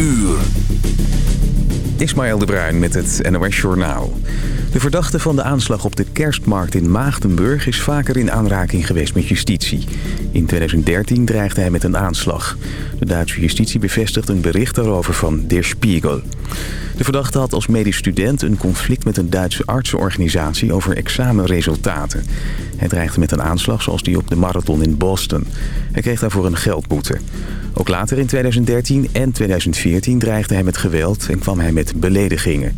uur. Ismaël de Bruin met het NOS Journaal. De verdachte van de aanslag op de kerstmarkt in Maagdenburg... is vaker in aanraking geweest met justitie. In 2013 dreigde hij met een aanslag. De Duitse justitie bevestigt een bericht daarover van Der Spiegel. De verdachte had als medisch student een conflict met een Duitse artsenorganisatie... over examenresultaten. Hij dreigde met een aanslag zoals die op de marathon in Boston. Hij kreeg daarvoor een geldboete. Ook later in 2013 en 2014 dreigde hij met geweld en kwam hij met beledigingen.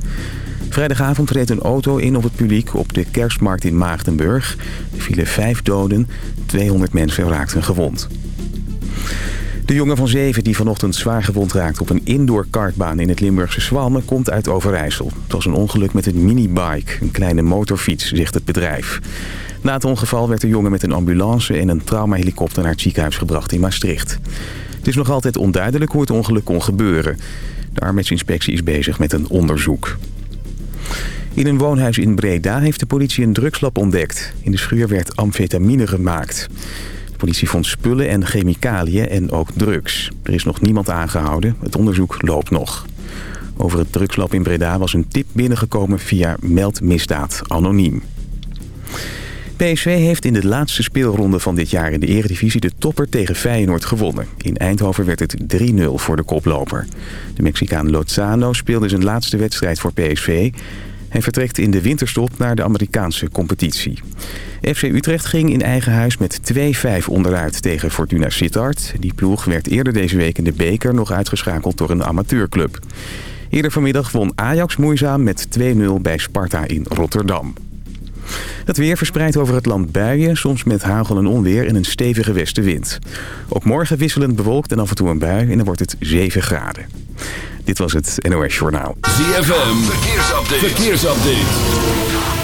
Vrijdagavond reed een auto in op het publiek op de kerstmarkt in Maagdenburg. Er vielen vijf doden, 200 mensen raakten gewond. De jongen van zeven die vanochtend zwaar gewond raakte op een indoor kartbaan in het Limburgse Zwalmen komt uit Overijssel. Het was een ongeluk met een minibike, een kleine motorfiets, zegt het bedrijf. Na het ongeval werd de jongen met een ambulance en een traumahelikopter naar het ziekenhuis gebracht in Maastricht. Het is nog altijd onduidelijk hoe het ongeluk kon gebeuren. De arbeidsinspectie is bezig met een onderzoek. In een woonhuis in Breda heeft de politie een drugslab ontdekt. In de schuur werd amfetamine gemaakt. Politie vond spullen en chemicaliën en ook drugs. Er is nog niemand aangehouden. Het onderzoek loopt nog. Over het drugslab in Breda was een tip binnengekomen via Meldmisdaad Anoniem. PSV heeft in de laatste speelronde van dit jaar in de eredivisie de topper tegen Feyenoord gewonnen. In Eindhoven werd het 3-0 voor de koploper. De Mexicaan Lozano speelde zijn laatste wedstrijd voor PSV. Hij vertrekt in de winterstop naar de Amerikaanse competitie. FC Utrecht ging in eigen huis met 2-5 onderuit tegen Fortuna Sittard. Die ploeg werd eerder deze week in de beker nog uitgeschakeld door een amateurclub. Eerder vanmiddag won Ajax moeizaam met 2-0 bij Sparta in Rotterdam. Het weer verspreidt over het land buien, soms met hagel en onweer en een stevige westenwind. Ook morgen wisselend bewolkt en af en toe een bui en dan wordt het 7 graden. Dit was het NOS Journaal. ZFM, verkeersupdate. verkeersupdate.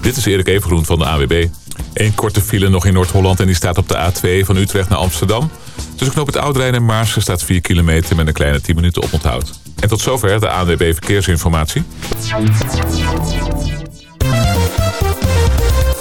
Dit is Erik Evengroen van de AWB. Eén korte file nog in Noord-Holland en die staat op de A2 van Utrecht naar Amsterdam. Tussen knoop het Oudrijn en Maarsen staat 4 kilometer met een kleine 10 minuten oponthoud. En tot zover de ANWB Verkeersinformatie.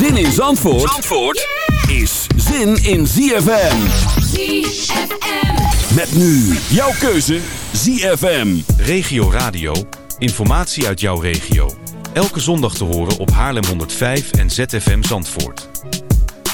Zin in Zandvoort, Zandvoort is zin in ZFM. ZFM. Met nu jouw keuze ZFM. Regio Radio, informatie uit jouw regio. Elke zondag te horen op Haarlem 105 en ZFM Zandvoort.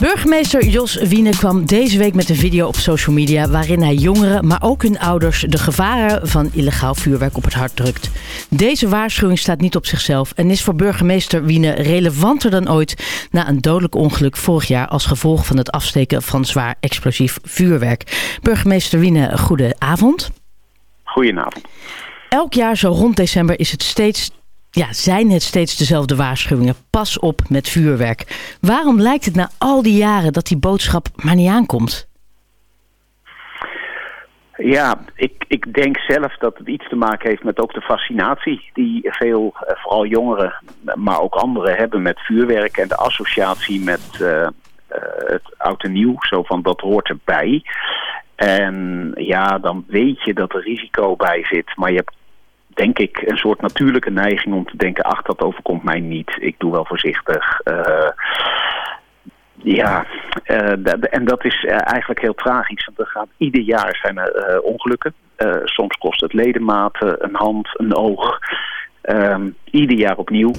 Burgemeester Jos Wiene kwam deze week met een video op social media... waarin hij jongeren, maar ook hun ouders... de gevaren van illegaal vuurwerk op het hart drukt. Deze waarschuwing staat niet op zichzelf... en is voor burgemeester Wiene relevanter dan ooit... na een dodelijk ongeluk vorig jaar... als gevolg van het afsteken van zwaar explosief vuurwerk. Burgemeester Wiene, goede avond. Goedenavond. Elk jaar zo rond december is het steeds ja, zijn het steeds dezelfde waarschuwingen. Pas op met vuurwerk. Waarom lijkt het na al die jaren dat die boodschap maar niet aankomt? Ja, ik, ik denk zelf dat het iets te maken heeft met ook de fascinatie die veel, eh, vooral jongeren, maar ook anderen hebben met vuurwerk en de associatie met uh, uh, het oud en nieuw. Zo van dat hoort erbij. En ja, dan weet je dat er risico bij zit, maar je hebt denk ik een soort natuurlijke neiging om te denken... ach, dat overkomt mij niet. Ik doe wel voorzichtig. Uh, ja, uh, en dat is uh, eigenlijk heel tragisch. Want er gaat, ieder jaar zijn er ongelukken. soms kost het ledematen, een hand, een oog. Um, ieder jaar opnieuw.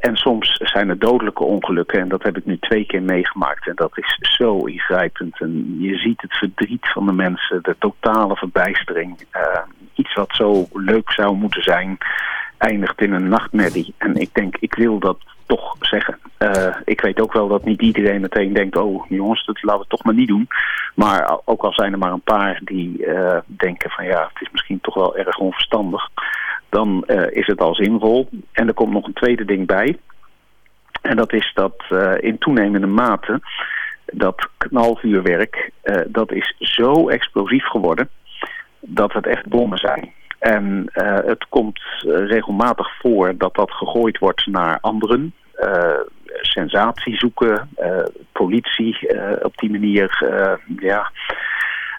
En soms zijn er dodelijke ongelukken. En dat heb ik nu twee keer meegemaakt. En dat is zo ingrijpend. En je ziet het verdriet van de mensen. De totale verbijstering. Uh, iets wat zo leuk zou moeten zijn. Eindigt in een nachtmerrie. En ik denk, ik wil dat toch zeggen. Uh, ik weet ook wel dat niet iedereen meteen denkt... oh jongens, dat laten we toch maar niet doen. Maar ook al zijn er maar een paar die denken van... ja, het is misschien toch wel erg onverstandig dan uh, is het al zinvol. En er komt nog een tweede ding bij. En dat is dat in toenemende mate dat knalvuurwerk, dat is zo explosief geworden dat het echt bommen zijn. En het komt regelmatig voor dat dat gegooid wordt naar anderen. sensatie zoeken, politie op die manier ja,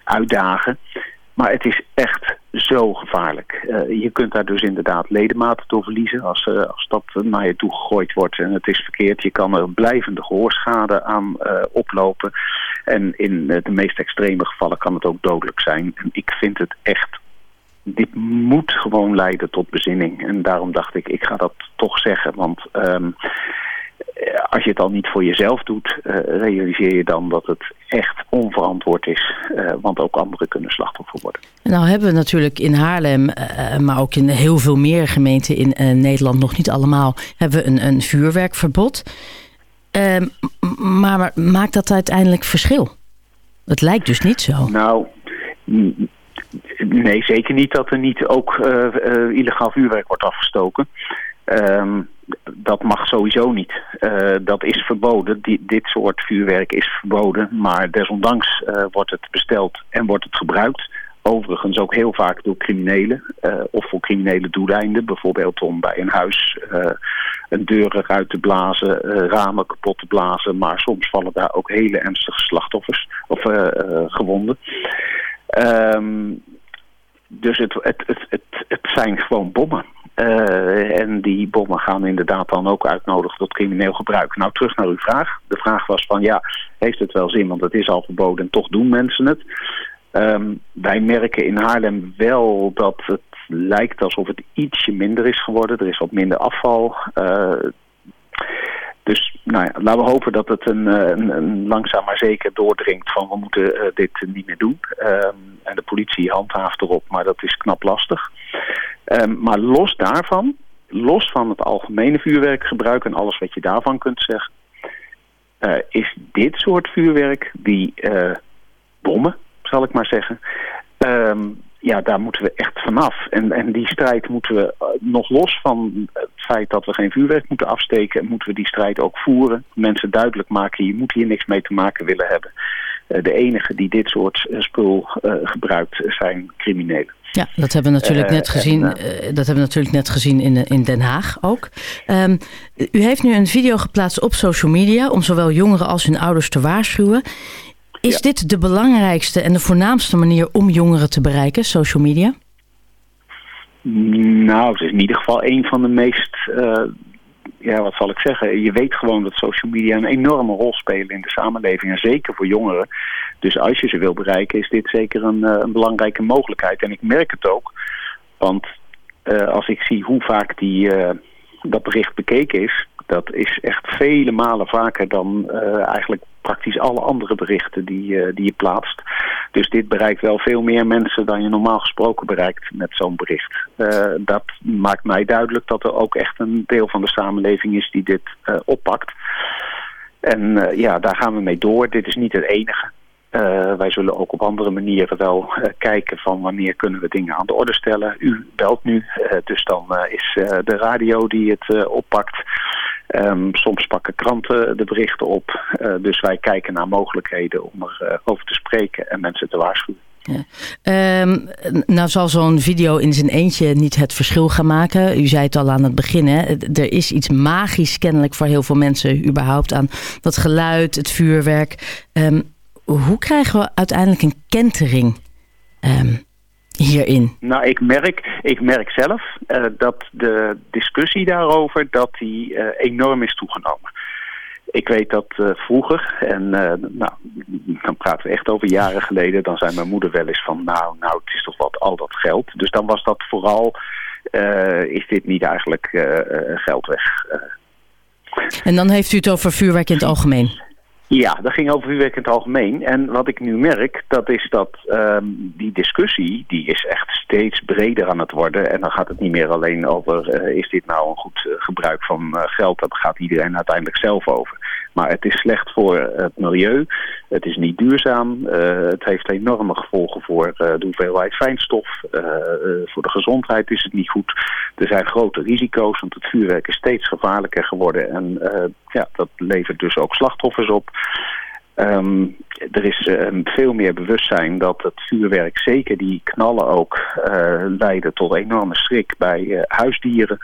uitdagen. Maar het is echt zo gevaarlijk. Uh, je kunt daar dus inderdaad ledematen door verliezen als, uh, als dat naar je toe gegooid wordt en het is verkeerd. Je kan er blijvende gehoorschade aan uh, oplopen. En in de meest extreme gevallen kan het ook dodelijk zijn. En ik vind het echt dit moet gewoon leiden tot bezinning. En daarom dacht ik, ik ga dat toch zeggen. Want um, als je het al niet voor jezelf doet, uh, realiseer je dan dat het echt onverantwoord is. Uh, want ook anderen kunnen slachtoffer worden. Nou hebben we natuurlijk in Haarlem, uh, maar ook in heel veel meer gemeenten in Nederland, nog niet allemaal, hebben we een, een vuurwerkverbod. Ehm, maar, maar maakt dat uiteindelijk verschil? Het lijkt dus niet zo. Nou, nee, zeker niet dat er niet ook illegaal vuurwerk wordt afgestoken. Um, dat mag sowieso niet. Uh, dat is verboden. Dit soort vuurwerk is verboden. Maar desondanks uh, wordt het besteld en wordt het gebruikt. Overigens ook heel vaak door criminelen. Uh, of voor criminele doeleinden. Bijvoorbeeld om bij een huis een deur eruit te blazen. ramen kapot te blazen. Maar soms vallen daar ook hele ernstige slachtoffers. Of gewonden. Um, dus het, het, het, het zijn gewoon bommen. Uh, en die bommen gaan inderdaad dan ook uitnodigen tot crimineel gebruik. Nou, terug naar uw vraag. De vraag was van, ja, heeft het wel zin? Want het is al verboden en toch doen mensen het. Um, wij merken in Haarlem wel dat het lijkt alsof het ietsje minder is geworden. Er is wat minder afval. Uh, dus nou laten we hopen dat het een, eh, een, langzaam maar zeker doordringt van we moeten uh, dit niet meer doen. Um, en de politie handhaaft erop, maar dat is knap lastig. Um, maar los daarvan, los van het algemene vuurwerkgebruik en alles wat je daarvan kunt zeggen, uh, is dit soort vuurwerk, die bommen, zal ik maar zeggen, um, ja, daar moeten we echt vanaf. En, en die strijd moeten we uh, nog los van het feit dat we geen vuurwerk moeten afsteken, moeten we die strijd ook voeren. Mensen duidelijk maken, je moet hier niks mee te maken willen hebben. Uh, de enige die dit soort uh, spul gebruikt zijn criminelen. Ja, dat hebben we natuurlijk net gezien. En, dat hebben we natuurlijk net gezien in, in Den Haag ook. Um, u heeft nu een video geplaatst op social media om zowel jongeren als hun ouders te waarschuwen. Is ja. dit de belangrijkste en de voornaamste manier om jongeren te bereiken, social media? Nou, het is in ieder geval een van de meest, uh, ja wat zal ik zeggen, je weet gewoon dat social media een enorme rol spelen in de samenleving en zeker voor jongeren. Dus als je ze wil bereiken is dit zeker een, uh, een belangrijke mogelijkheid en ik merk het ook, want uh, als ik zie hoe vaak die, dat bericht bekeken is, dat is echt vele malen vaker dan eigenlijk praktisch alle andere berichten die, uh, die je plaatst. Dus dit bereikt wel veel meer mensen dan je normaal gesproken bereikt met zo'n bericht. Uh, dat maakt mij duidelijk dat er ook echt een deel van de samenleving is die dit oppakt. En ja, daar gaan we mee door. Dit is niet het enige. Wij zullen ook op andere manieren wel kijken van wanneer kunnen we dingen aan de orde stellen. U belt nu, dus dan is de radio die het oppakt. Um, soms pakken kranten de berichten op. dus wij kijken naar mogelijkheden om erover over te spreken en mensen te waarschuwen. Ja. Um, nou zal zo'n video in zijn eentje niet het verschil gaan maken. U zei het al aan het begin. Hè? Er is iets magisch kennelijk voor heel veel mensen überhaupt aan dat geluid, het vuurwerk. Um, hoe krijgen we uiteindelijk een kentering hierin? Nou, ik merk, ik merk zelf uh, dat de discussie daarover dat die uh, enorm is toegenomen. Ik weet dat uh, vroeger, en nou, dan praten we echt over jaren geleden, dan zei mijn moeder wel eens van, nou, nou, het is toch wat al dat geld. Dus dan was dat vooral, is dit niet eigenlijk geld weg. en dan heeft u het over vuurwerk in het algemeen? Ja, dat ging over vuurwerk in het algemeen. En wat ik nu merk, dat is dat um, die discussie, die is echt steeds breder aan het worden. En dan gaat het niet meer alleen over, uh, is dit nou een goed uh, gebruik van uh, geld? Dat gaat iedereen uiteindelijk zelf over. Maar het is slecht voor het milieu. Het is niet duurzaam. het heeft enorme gevolgen voor de hoeveelheid fijnstof. voor de gezondheid is het niet goed. Er zijn grote risico's, want het vuurwerk is steeds gevaarlijker geworden. En ja, dat levert dus ook slachtoffers op. Ehm, er is veel meer bewustzijn dat het vuurwerk, zeker die knallen ook, uh, leiden tot enorme schrik bij huisdieren.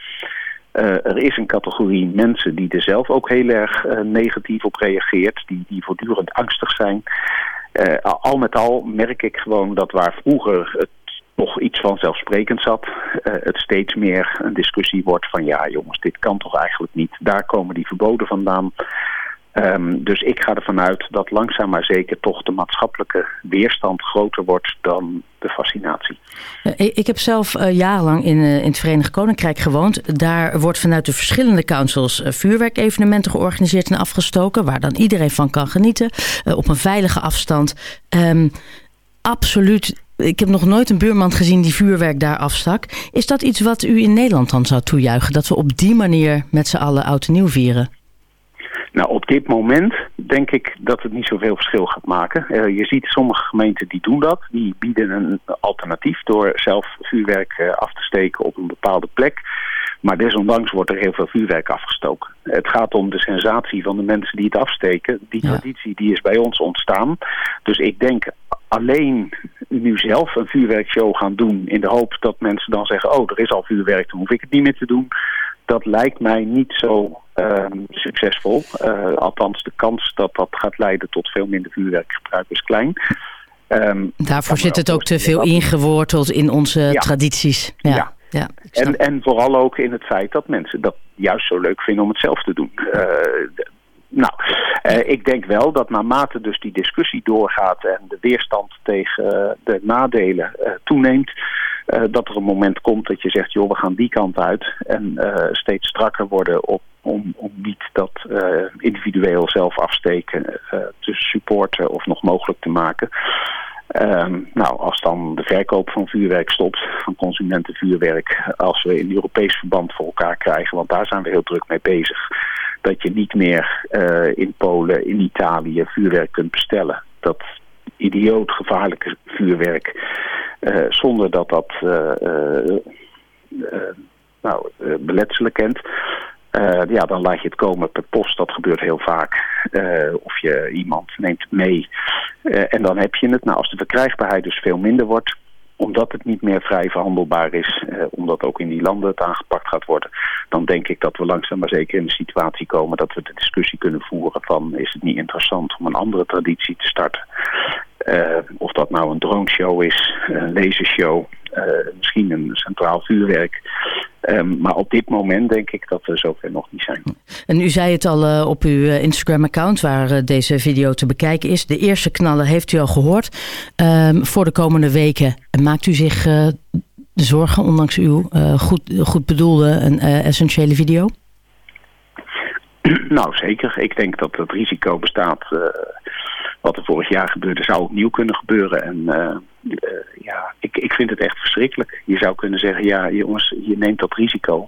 Er is een categorie mensen die er zelf ook heel erg negatief op reageert, die, die voortdurend angstig zijn. al met al merk ik gewoon dat waar vroeger het nog iets vanzelfsprekend zat. Het steeds meer een discussie wordt van ja jongens, dit kan toch eigenlijk niet. Daar komen die verboden vandaan. Um, dus ik ga ervan uit dat langzaam maar zeker toch de maatschappelijke weerstand groter wordt dan de fascinatie. Uh, ik heb zelf uh, jarenlang in, in het Verenigd Koninkrijk gewoond. Daar wordt vanuit de verschillende councils vuurwerkevenementen georganiseerd en afgestoken, waar dan iedereen van kan genieten, op een veilige afstand. Um, absoluut ik heb nog nooit een buurman gezien die vuurwerk daar afstak. Is dat iets wat u in Nederland dan zou toejuichen? Dat we op die manier met z'n allen oud en nieuw vieren? Nou, op dit moment denk ik dat het niet zoveel verschil gaat maken. Uh, je ziet sommige gemeenten die doen dat. Die bieden een alternatief door zelf vuurwerk uh, af te steken op een bepaalde plek. Maar desondanks wordt er heel veel vuurwerk afgestoken. Het gaat om de sensatie van de mensen die het afsteken. Die ja. traditie die is bij ons ontstaan. Dus ik denk alleen nu zelf een vuurwerkshow gaan doen... in de hoop dat mensen dan zeggen... oh, er is al vuurwerk, dan hoef ik het niet meer te doen. Dat lijkt mij niet zo uh, succesvol. Uh, althans, de kans dat dat gaat leiden tot veel minder vuurwerkgebruik is klein. Um, Daarvoor zit het ook te veel ingeworteld in onze ja. tradities. Ja. ja. Ja, en, en vooral ook in het feit dat mensen dat juist zo leuk vinden om het zelf te doen. Uh, nou, uh, ik denk wel dat naarmate dus die discussie doorgaat en de weerstand tegen uh, de nadelen uh, toeneemt, dat er een moment komt dat je zegt, joh, we gaan die kant uit en steeds strakker worden op, om, om niet dat individueel zelf afsteken te supporten of nog mogelijk te maken. Um, nou, als dan de verkoop van vuurwerk stopt, van consumentenvuurwerk, als we in Europees verband voor elkaar krijgen, want daar zijn we heel druk mee bezig, dat je niet meer uh, in Polen, in Italië vuurwerk kunt bestellen. Dat idioot gevaarlijke vuurwerk, uh, zonder dat dat uh, nou, beletselen kent. Ja, dan laat je het komen per post. Dat gebeurt heel vaak. Of je iemand neemt mee. En dan heb je het. Nou, als de verkrijgbaarheid dus veel minder wordt omdat het niet meer vrij verhandelbaar is, eh, omdat ook in die landen het aangepakt gaat worden, dan denk ik dat we langzaam maar zeker in de situatie komen dat we de discussie kunnen voeren van is het niet interessant om een andere traditie te starten. Uh, of dat nou een droneshow is, een lasershow, uh, misschien een centraal vuurwerk. Um, maar op dit moment denk ik dat we zover nog niet zijn. En u zei het al uh, op uw Instagram-account waar deze video te bekijken is. De eerste knallen heeft u al gehoord. Um, voor de komende weken maakt u zich zorgen, ondanks uw goed, goed bedoelde en essentiële video? Nou, zeker. Ik denk dat het risico bestaat wat er vorig jaar gebeurde zou opnieuw kunnen gebeuren. En uh, uh, ja, ik, ik vind het echt verschrikkelijk. Je zou kunnen zeggen, ja jongens, je neemt dat risico.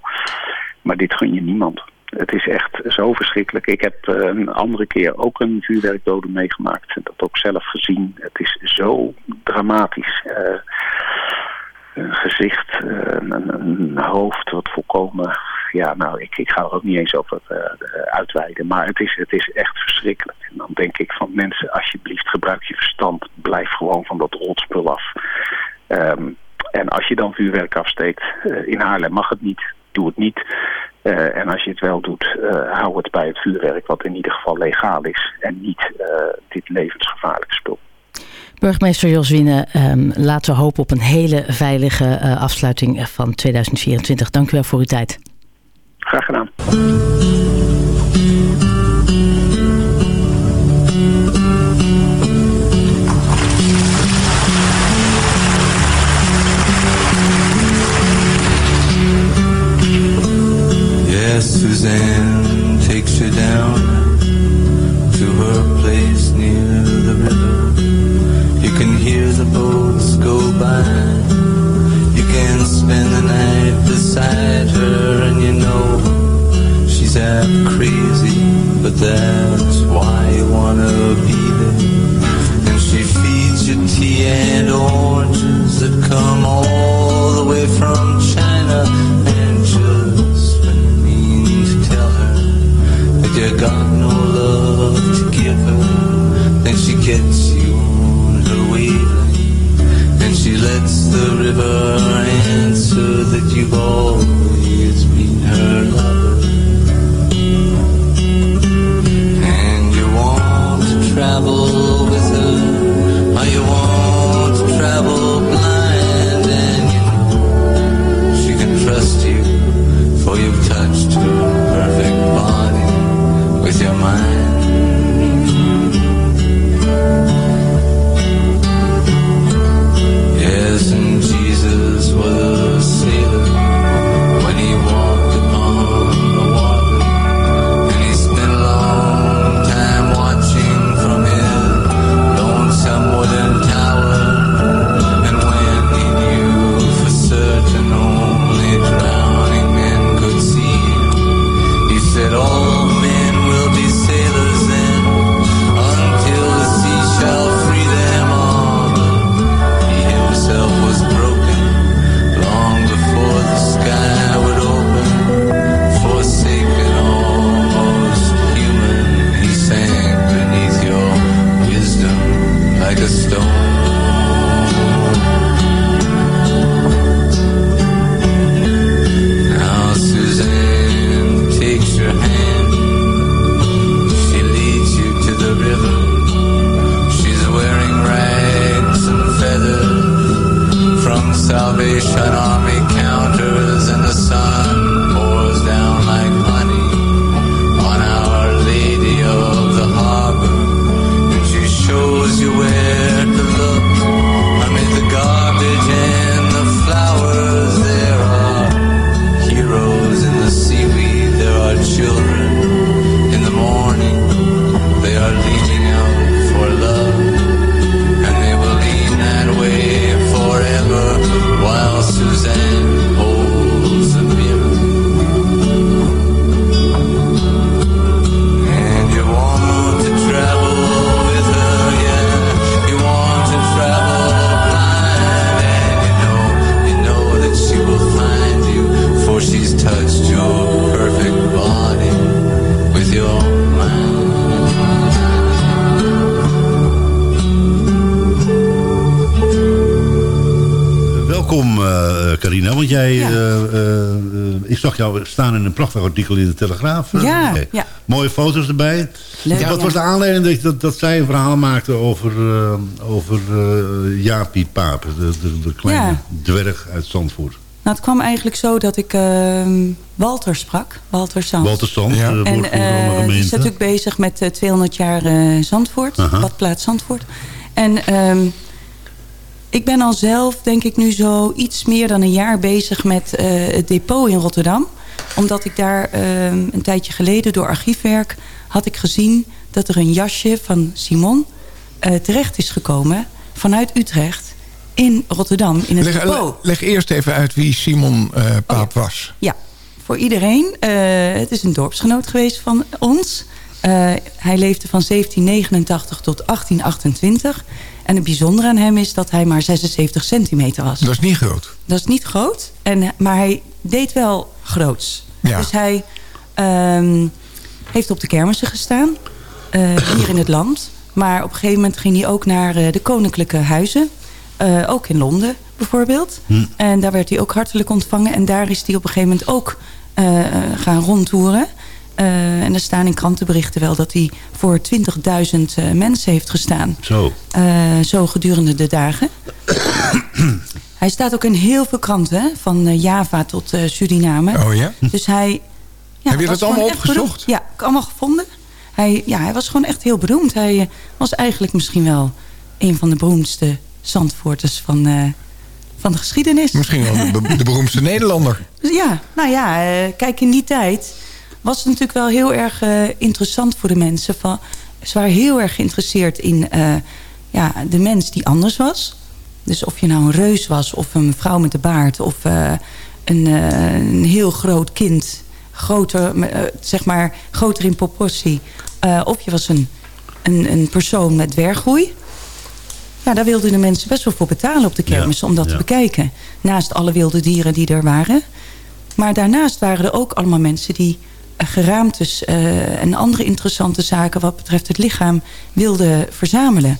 Maar dit gun je niemand. Het is echt zo verschrikkelijk. Ik heb uh, een andere keer ook een vuurwerkdode meegemaakt. Dat ook zelf gezien. Het is zo dramatisch. Een gezicht, een, een hoofd wat volkomen ja, nou, ik, ik ga er ook niet eens over uh, uitweiden. Maar het is, het is echt verschrikkelijk. En dan denk ik van mensen, alsjeblieft, gebruik je verstand. Blijf gewoon van dat rotspul af. Um, en als je dan vuurwerk afsteekt, uh, in Haarlem mag het niet. Doe het niet. Uh, en als je het wel doet, hou het bij het vuurwerk wat in ieder geval legaal is. En niet dit levensgevaarlijke spul. Burgemeester Jos Wiene, um, laten we hopen op een hele veilige afsluiting van 2024. Dank u wel voor uw tijd. Graag gedaan. Yes, Suzanne takes you down You can spend the night beside her and you know she's half crazy, but that's why you wanna be there. And she feeds you tea and oranges that come all the way from China. And just when you mean to tell her that you got no love to give her, the river and so that you all zag jou staan in een prachtig artikel in de Telegraaf. Ja, eh, ja. Mooie foto's erbij. Leuk, Wat ja. was de aanleiding dat, dat, dat zij een verhaal maakte over, eh over eh, Jaapie Paap, de, de, de kleine Ja. dwerg uit Zandvoort? Nou, het kwam eigenlijk zo dat ik ehm, Walter sprak. Walter Sands. Walter Sands, eh, En eh, die is natuurlijk bezig met eh, 200 jaar eh, Zandvoort. Aha. Badplaats Zandvoort. En ehm, ik ben al zelf, denk ik, nu zo iets meer dan een jaar bezig met eh, het depot in Rotterdam. Omdat ik daar ehm, een tijdje geleden door archiefwerk had ik gezien... dat er een jasje van Simon eh, terecht is gekomen vanuit Utrecht in Rotterdam in het Leg, depot. leg eerst even uit wie Simon eh, Paap was. Ja, voor iedereen. Het is een dorpsgenoot geweest van ons. Hij leefde van 1789 tot 1828. En het bijzondere aan hem is dat hij maar 76 centimeter was. Dat is niet groot. Dat is niet groot, en, maar hij deed wel groots. Ja. Dus hij ehm, heeft op de kermissen gestaan, eh, hier in het land. Maar op een gegeven moment ging hij ook naar eh, de koninklijke huizen. eh, ook in Londen bijvoorbeeld. En daar werd hij ook hartelijk ontvangen. En daar is hij op een gegeven moment ook gaan rondtoeren. Eh, en er staan in krantenberichten wel dat hij voor 20.000 eh, mensen heeft gestaan. Zo. Eh, zo gedurende de dagen. hij staat ook in heel veel kranten, van Java tot Suriname. Oh ja? Dus hij... Ja, Heb je dat allemaal opgezocht? Ja, allemaal gevonden. Hij, ja, hij was gewoon echt heel beroemd. Hij was eigenlijk misschien wel een van de beroemdste Zandvoorters van, van de geschiedenis. Misschien wel de, be- de beroemdste Nederlander. Ja, nou ja, kijk in die tijd was het natuurlijk wel heel erg eh, interessant voor de mensen. Van, ze waren heel erg geïnteresseerd in eh, ja, de mens die anders was. Dus of je nou een reus was of een vrouw met de baard of eh, een, een heel groot kind. Groter, zeg maar, groter in proportie. Of je was een, een, een persoon met dwerggroei. Ja, daar wilden de mensen best wel voor betalen op de kermis Ja, om dat ja. te bekijken. Naast alle wilde dieren die er waren. Maar daarnaast waren er ook allemaal mensen die geraamtes eh, en andere interessante zaken wat betreft het lichaam wilden verzamelen.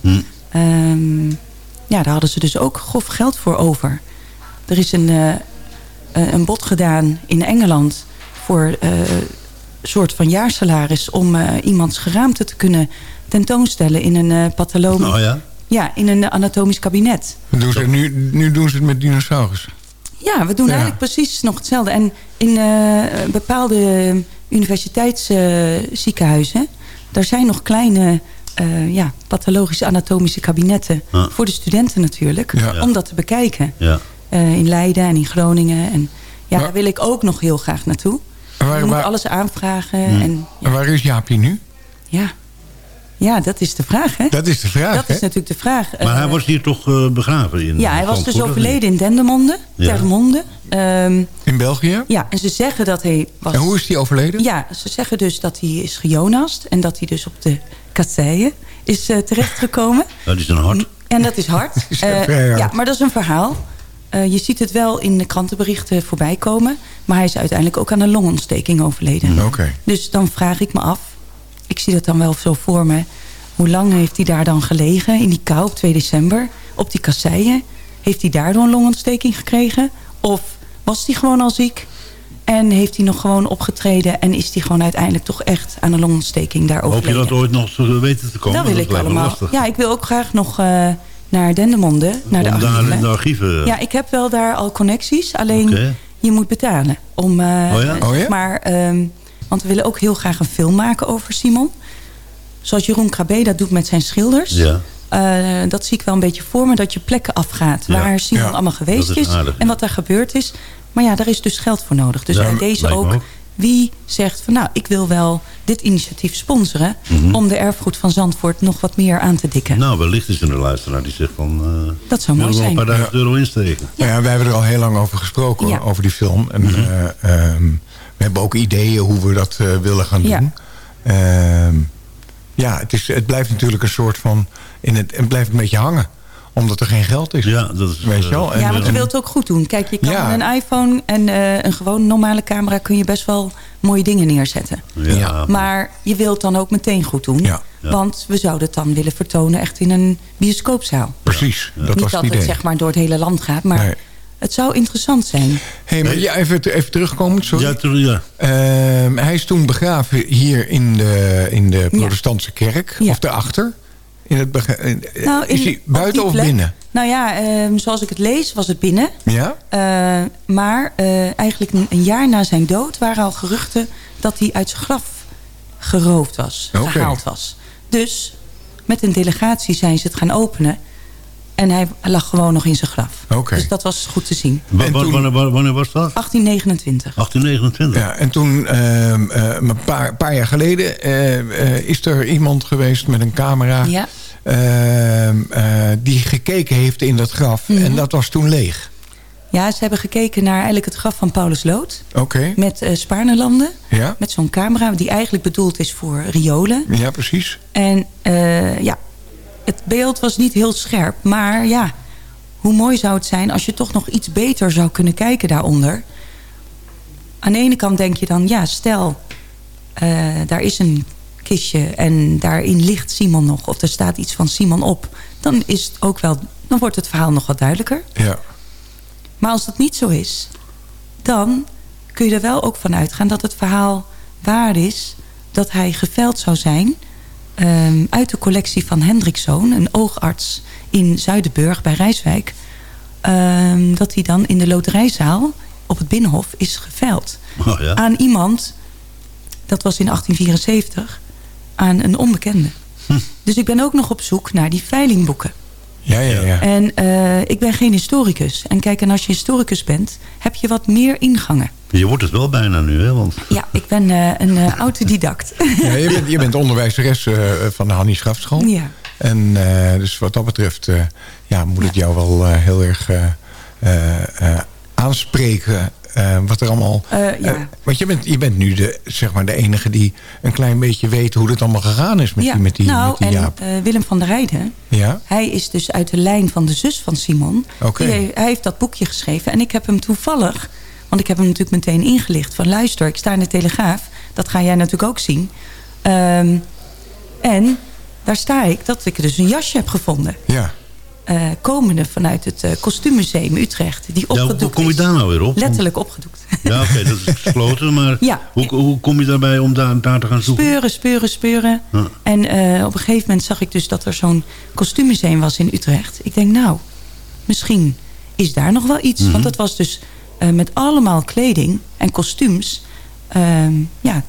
Ehm, ja, daar hadden ze dus ook grof geld voor over. Er is een, eh, eh, een bod gedaan in Engeland... voor eh, een soort van jaarsalaris... om eh, iemands geraamte te kunnen tentoonstellen in een uh, pathologie. Oh ja? Ja, in een anatomisch kabinet. Doen ze, nu, nu doen ze het met dinosaurus. Ja, we doen Ja. eigenlijk precies nog hetzelfde. En in eh, bepaalde universiteitsziekenhuizen... daar zijn nog kleine eh, ja, pathologische anatomische kabinetten... Ah. voor de studenten natuurlijk, Ja. om dat te bekijken. Ja. Eh, in Leiden en in Groningen. En ja, Maar- daar wil ik ook nog heel graag naartoe. Waar, Je moet waar, alles aanvragen. Hmm. En, en waar is Jaapie nu? ja. Ja, dat is de vraag, hè? Dat is de vraag, Dat hè? is natuurlijk de vraag. Maar hij Eh, was hier toch eh, begraven? In ja, hij was dus overleden in Dendermonde, Ja. Termonde. Ehm, In België? ja, en ze zeggen dat hij was... En hoe is die overleden? Ja, ze zeggen dus dat hij is gejonast en dat hij dus op de kasseien is eh, terechtgekomen. die is een hart. En dat is hard. is Eh, hard. Ja, maar dat is een verhaal. Eh, je ziet het wel in de krantenberichten voorbij komen. Maar hij is uiteindelijk ook aan een longontsteking overleden. Oké. Dus dan vraag ik me af. Ik zie dat dan wel zo voor me. Hoe lang heeft hij daar dan gelegen in die kou op 2 december? Op die kasseien? Heeft hij daardoor een longontsteking gekregen? Of was hij gewoon al ziek? En heeft hij nog gewoon opgetreden? En is hij gewoon uiteindelijk toch echt aan een longontsteking daar Hoop je dat ooit nog te weten te komen? Dat wil Dat ik allemaal. Ja, ik wil ook graag nog eh, naar Dendermonde, naar de Om daar archieven. in de archieven... Ja, ik heb wel daar al connecties. Alleen je moet betalen. Om, eh, Oh ja? Oh ja? Maar, ehm, want we willen ook heel graag een film maken over Simon. Zoals Jeroen Krabbe dat doet met zijn schilders. Ja. Eh, dat zie ik wel een beetje voor me. Dat je plekken afgaat Ja. waar Simon Ja. allemaal geweest Dat is. is aardig, en ja. wat daar gebeurd is. Maar ja, daar is dus geld voor nodig. Dus Ja, bij deze ook, ook. Wie zegt van nou, ik wil wel dit initiatief sponsoren... Mhm. om de erfgoed van Zandvoort nog wat meer aan te dikken. Nou, wellicht is er een luisteraar die zegt van... eh dat zou mooi wel een zijn. paar duizend euro insteken. Nou ja, wij hebben er al heel lang over gesproken, Ja. over die film. En Mhm. eh, ehm, we hebben ook ideeën hoe we dat eh, willen gaan Ja. doen. Ehm, ja, het, is, het blijft natuurlijk een soort van... In het, het blijft een beetje hangen. Omdat er geen geld is. Ja, dat is... Weet je wel? En, Ja, want je wilt het ook goed doen. Kijk, je kan Ja. met een iPhone en eh, een gewoon normale camera... kun je best wel mooie dingen neerzetten. Ja, Ja. Maar je wilt het dan ook meteen goed doen. Ja. Ja. Want we zouden het dan willen vertonen echt in een bioscoopzaal. Precies, dat Niet was dat het het idee. zeg maar door het hele land gaat. Maar Nee. Het zou interessant zijn. Hey, maar ja, even, even terugkomen, sorry. Ja, ter- ja. Ehm, hij is toen begraven hier in de, in de protestantse kerk. Ja. Of daarachter. In het bega- in- Nou, is hij buiten of plek- binnen? Nou ja, ehm, zoals ik het lees was het binnen. Ja? Eh, maar eh, eigenlijk een, een jaar na zijn dood waren al geruchten... dat hij uit zijn graf geroofd was, Oké. gehaald was. Dus met een delegatie zijn ze het gaan openen... en hij lag gewoon nog in zijn graf. Oké. Dus dat was goed te zien. En toen- wanneer, wanneer, wanneer was dat? 1829. 1829. Ja, en toen, ehm, eh, een paar, paar jaar geleden, eh, eh, is er iemand geweest met een camera... Ja. ehm, eh, die gekeken heeft in dat graf. Mhm. En dat was toen leeg. Ja, ze hebben gekeken naar eigenlijk het graf van Paulus Lood. Oké, Met Spaarnelanden. ja, Met zo'n camera die eigenlijk bedoeld is voor riolen. ja, precies. En eh, ja, het beeld was niet heel scherp. Maar ja, hoe mooi zou het zijn als je toch nog iets beter zou kunnen kijken daaronder. Aan de ene kant denk je dan, ja, stel, eh, daar is een kistje en daarin ligt Simon nog. Of er staat iets van Simon op. Dan, is het ook wel, dan wordt het verhaal nog wat duidelijker. Ja. Maar als dat niet zo is, dan kun je er wel ook van uitgaan dat het verhaal waar is. Dat hij geveld zou zijn ehm, uit de collectie van Hendrikszoon, een oogarts in Zuidenburg bij Rijswijk. ehm, dat hij dan in de loterijzaal op het Binnenhof is geveld. Oh, ja. Aan iemand, dat was in 1874, aan een onbekende. Hm. Dus ik ben ook nog op zoek naar die veilingboeken. Ja, ja, ja. En eh, ik ben geen historicus. En kijk, en als je historicus bent, heb je wat meer ingangen. Je wordt het wel bijna nu, hè? Want Ja, ik ben eh, een eh, autodidact. ja je, bent, je bent onderwijzeres eh, van de Hannie Schafschool. ja. En eh, dus wat dat betreft eh, ja, moet het jou wel heel erg eh, eh, eh, aanspreken. Eh, wat er allemaal... Eh, ja. eh, want je bent, je bent nu de, zeg maar de enige die een klein beetje weet hoe het allemaal gegaan is met ja. die, met die, nou, met die en Jaap. Willem van der Rijden, Ja? hij is dus uit de lijn van de zus van Simon. Die hij heeft dat boekje geschreven. En ik heb hem toevallig, want ik heb hem natuurlijk meteen ingelicht. Van luister, ik sta in de Telegraaf. Dat ga jij natuurlijk ook zien. Ehm, en daar sta ik dat ik dus een jasje heb gevonden. Ja. Eh, komende vanuit het uh, kostuummuseum Utrecht. Die ja, opgedoekt hoe kom je daar nou weer op? Letterlijk opgedoekt. Ja, oké, dat is gesloten. Maar Ja. hoe, hoe kom je daarbij om daar, daar te gaan zoeken? Speuren, speuren, speuren. Ja. En eh, op een gegeven moment zag ik dus dat er zo'n kostuummuseum was in Utrecht. Ik denk, nou, misschien is daar nog wel iets. Mhm. Want dat was dus met allemaal kleding en kostuums. ehm, ja,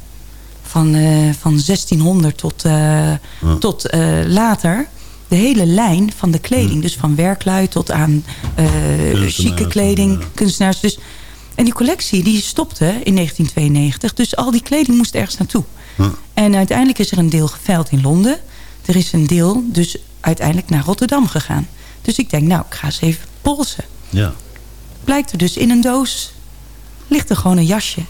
van, van 1600 tot, tot later. De hele lijn van de kleding. Dus van werklui tot aan Kunstenaars, chique kleding, kunstenaars. Dus, en die collectie die stopte in 1992. Dus al die kleding moest ergens naartoe. En uiteindelijk is er een deel geveild in Londen. Er is een deel dus uiteindelijk naar Rotterdam gegaan. Dus ik denk, nou, ik ga eens even polsen. Ja. Blijkt er dus in een doos... ligt er gewoon een jasje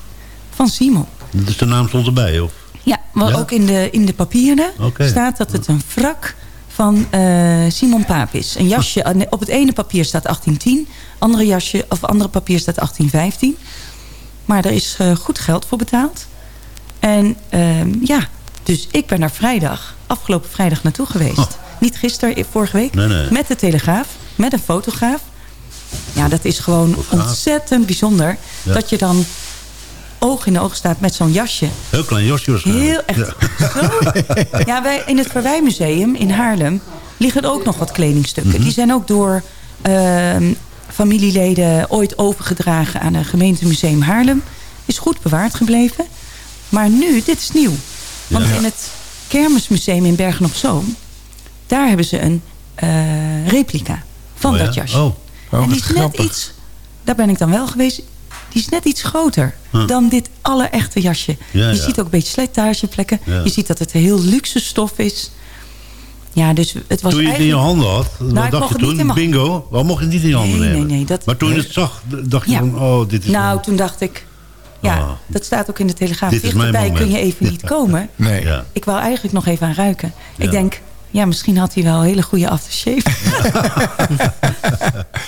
van Simon. Dus de naam stond erbij, of? Ja, maar Ja? ook in de, in de papieren staat dat het een wrak van eh, Simon Paap is. Een jasje, eh, op het ene papier staat 1810, andere, jasje, of andere papier staat 1815. Maar er is eh, goed geld voor betaald. En ehm, ja, dus ik ben daar vrijdag, afgelopen vrijdag naartoe geweest. Niet gisteren, vorige week. Nee, nee. Met de Telegraaf, met een fotograaf. Ja, dat is gewoon ontzettend bijzonder. Ja. Dat je dan oog in oog staat met zo'n jasje. Heel klein Josje waarschijnlijk. Heel echt. Zo. Ja, wij, in het Verwijmuseum in Haarlem liggen er ook nog wat kledingstukken. Mhm. Die zijn ook door ehm, familieleden ooit overgedragen aan een gemeentemuseum Haarlem. Is goed bewaard gebleven. Maar nu, dit is nieuw. Want Ja. in het Kermismuseum in Bergen op Zoom... daar hebben ze een eh, replica van Oh ja? dat jasje. Oh. en die is net iets... Daar ben ik dan wel geweest. Die is net iets groter Huh. dan dit allerechte jasje. Ja, je ja. ziet ook een beetje slijtageplekken. Ja. Je ziet dat het heel luxe stof is. Ja, dus het was Toen je het in je eigenlijk... handen had, Nou, wat ik dacht je toen? Bingo, waarom mocht je het niet in je handen Nee, nemen? nee, nee, dat- maar toen je het zag, dacht je van, oh, dit is... Nou, toen dacht ik... Ja, Ah. dat staat ook in de Telegraaf. Dit is mijn Dichterbij kun je even niet komen. Nee. Ja. Ik wou eigenlijk nog even aan ruiken. Ja. Ik denk, ja, misschien had hij wel een hele goede aftershave.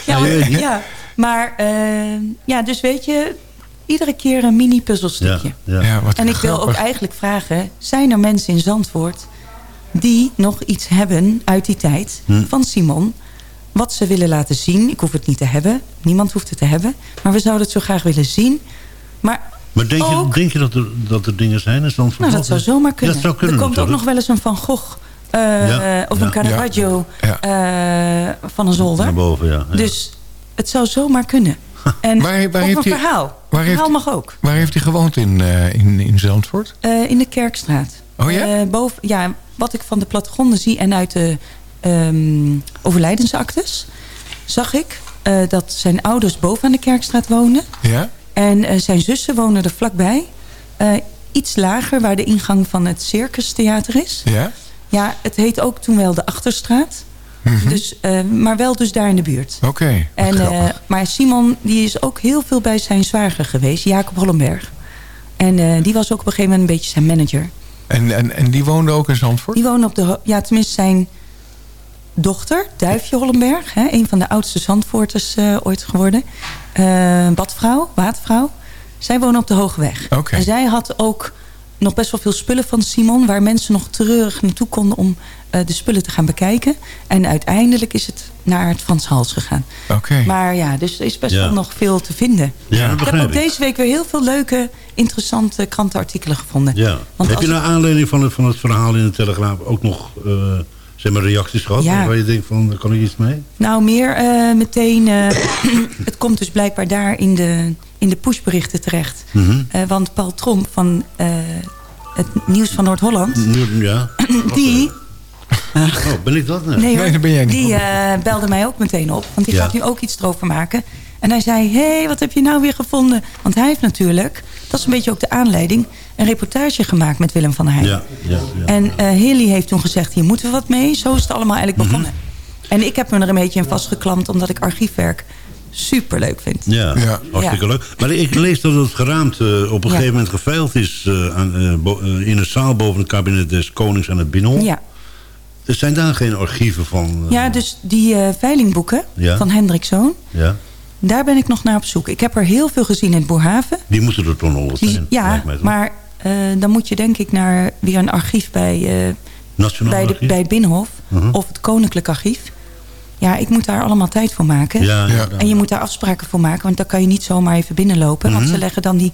Ja, ja. Maar eh, ja, dus weet je, iedere keer een mini puzzelstukje. Ja, ja. Ja, wat En ik wil ook eigenlijk vragen, zijn er mensen in Zandvoort die nog iets hebben uit die tijd Hm. van Simon? Wat ze willen laten zien. Ik hoef het niet te hebben. Niemand hoeft het te hebben. Maar we zouden het zo graag willen zien. Maar Maar denk je, denk je dat, er, dat er dingen zijn in Zandvoort? nou, dat zou zomaar kunnen. Dat zou kunnen er komt ook nog wel eens een Van Gogh eh, Ja, of ja. een Caravaggio Ja. eh, van een zolder. Naar boven, ja. ja. Dus het zou zomaar kunnen. En Waar- waar heeft een hij- verhaal. waar een heeft verhaal mag ook. Waar heeft hij gewoond in, eh, in, in Zandvoort? Eh, in de Kerkstraat. Oh ja? Eh, boven, ja, wat ik van de plattegronden zie en uit de ehm, overlijdensaktes... zag ik dat zijn ouders boven aan de Kerkstraat woonden. Ja? En zijn zussen wonen er vlakbij. Iets lager, waar de ingang van het Circus Theater is. Ja? Ja, het heet ook toen wel de Achterstraat. Mhm. Dus, eh, maar wel dus daar in de buurt. Oké, En, eh, maar Simon die is ook heel veel bij zijn zwager geweest, Jacob Hollenberg. En eh, die was ook op een gegeven moment een beetje zijn manager. En, en, en die woonde ook in Zandvoort? Die woonde op de... Ja, tenminste zijn dochter, Duifje Hollenberg. Hè, een van de oudste Zandvoorters eh, ooit geworden. Badvrouw, waadvrouw. Zij wonen op de. Oké. En zij had ook nog best wel veel spullen van Simon... waar mensen nog treurig naartoe konden om eh, de spullen te gaan bekijken. En uiteindelijk is het naar het Frans Hals gegaan. Oké. Maar ja, dus er is best Ja. wel nog veel te vinden. Ja, dat Ik heb ook ik. deze week weer heel veel leuke, interessante krantenartikelen gevonden. Ja. Want Heb je naar aanleiding van het, van het verhaal in de Telegraaf ook nog eh, zeg maar reacties gehad? Ja. Waar je denkt van, daar kan ik iets mee? Nou, meer eh, meteen... eh, het komt dus blijkbaar daar in de, in de pushberichten terecht. Mhm. Eh, want Paul Tromp van eh, het Nieuws van Noord-Holland... Ja. die, Oh, ben ik dat? Nee. nee, hoor, Nee, dat ben jij niet. die eh, belde mij ook meteen op. Want die Ja. gaat nu ook iets erover maken. En hij zei, hé, hey, wat heb je nou weer gevonden? Want hij heeft natuurlijk, dat is een beetje ook de aanleiding... een reportage gemaakt met Willem van der Heijden. Ja, ja, ja. En eh Hilly heeft toen gezegd, hier moeten we wat mee. Zo is het allemaal eigenlijk Mhm. begonnen. En ik heb me er een beetje in vastgeklampt... omdat ik archiefwerk super leuk vind. Ja, Ja. hartstikke Ja. leuk. Maar ik lees dat het geraamte op een Ja. gegeven moment geveild is... eh, aan, eh, eh, in een zaal boven het kabinet des Konings aan het Binnenhof. Ja, Er zijn daar geen archieven van? eh, ja dus die eh, veilingboeken Ja. van Hendrik Zoon... ja? daar ben ik nog naar op zoek. Ik heb er heel veel gezien in het Boerhaven. Die moeten er toch nog zijn? ja, maar eh, dan moet je denk ik naar weer een archief bij, eh, Nationaal bij, de, archief? bij het Binnenhof... Mhm. of het Koninklijk Archief. Ja, ik moet daar allemaal tijd voor maken. Ja, ja. En je moet daar afspraken voor maken. Want dan kan je niet zomaar even binnenlopen. Want Mhm. ze leggen dan die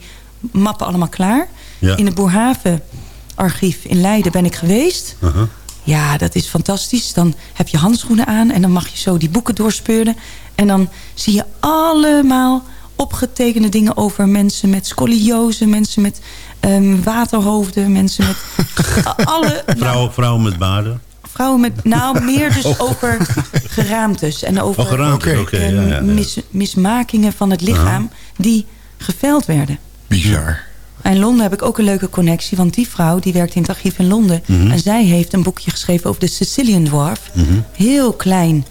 mappen allemaal klaar. Ja. In het Boerhaven archief in Leiden ben ik geweest. Uh-huh. Ja, dat is fantastisch. Dan heb je handschoenen aan en dan mag je zo die boeken doorspeuren. En dan zie je allemaal opgetekende dingen over mensen met scoliose, mensen met ehm, waterhoofden, mensen met alle Vrouwen, vrouwen met baarden. Vrouwen met nou meer dus Oh. over geraamtes en over Oh, geraamtes, oké, ehm, ja, ja, ja. mis- mismakingen van het lichaam die geveld werden. Bizar. En in Londen heb ik ook een leuke connectie. Want die vrouw die werkt in het archief in Londen. Mhm. En zij heeft een boekje geschreven over de Sicilian Dwarf. Heel klein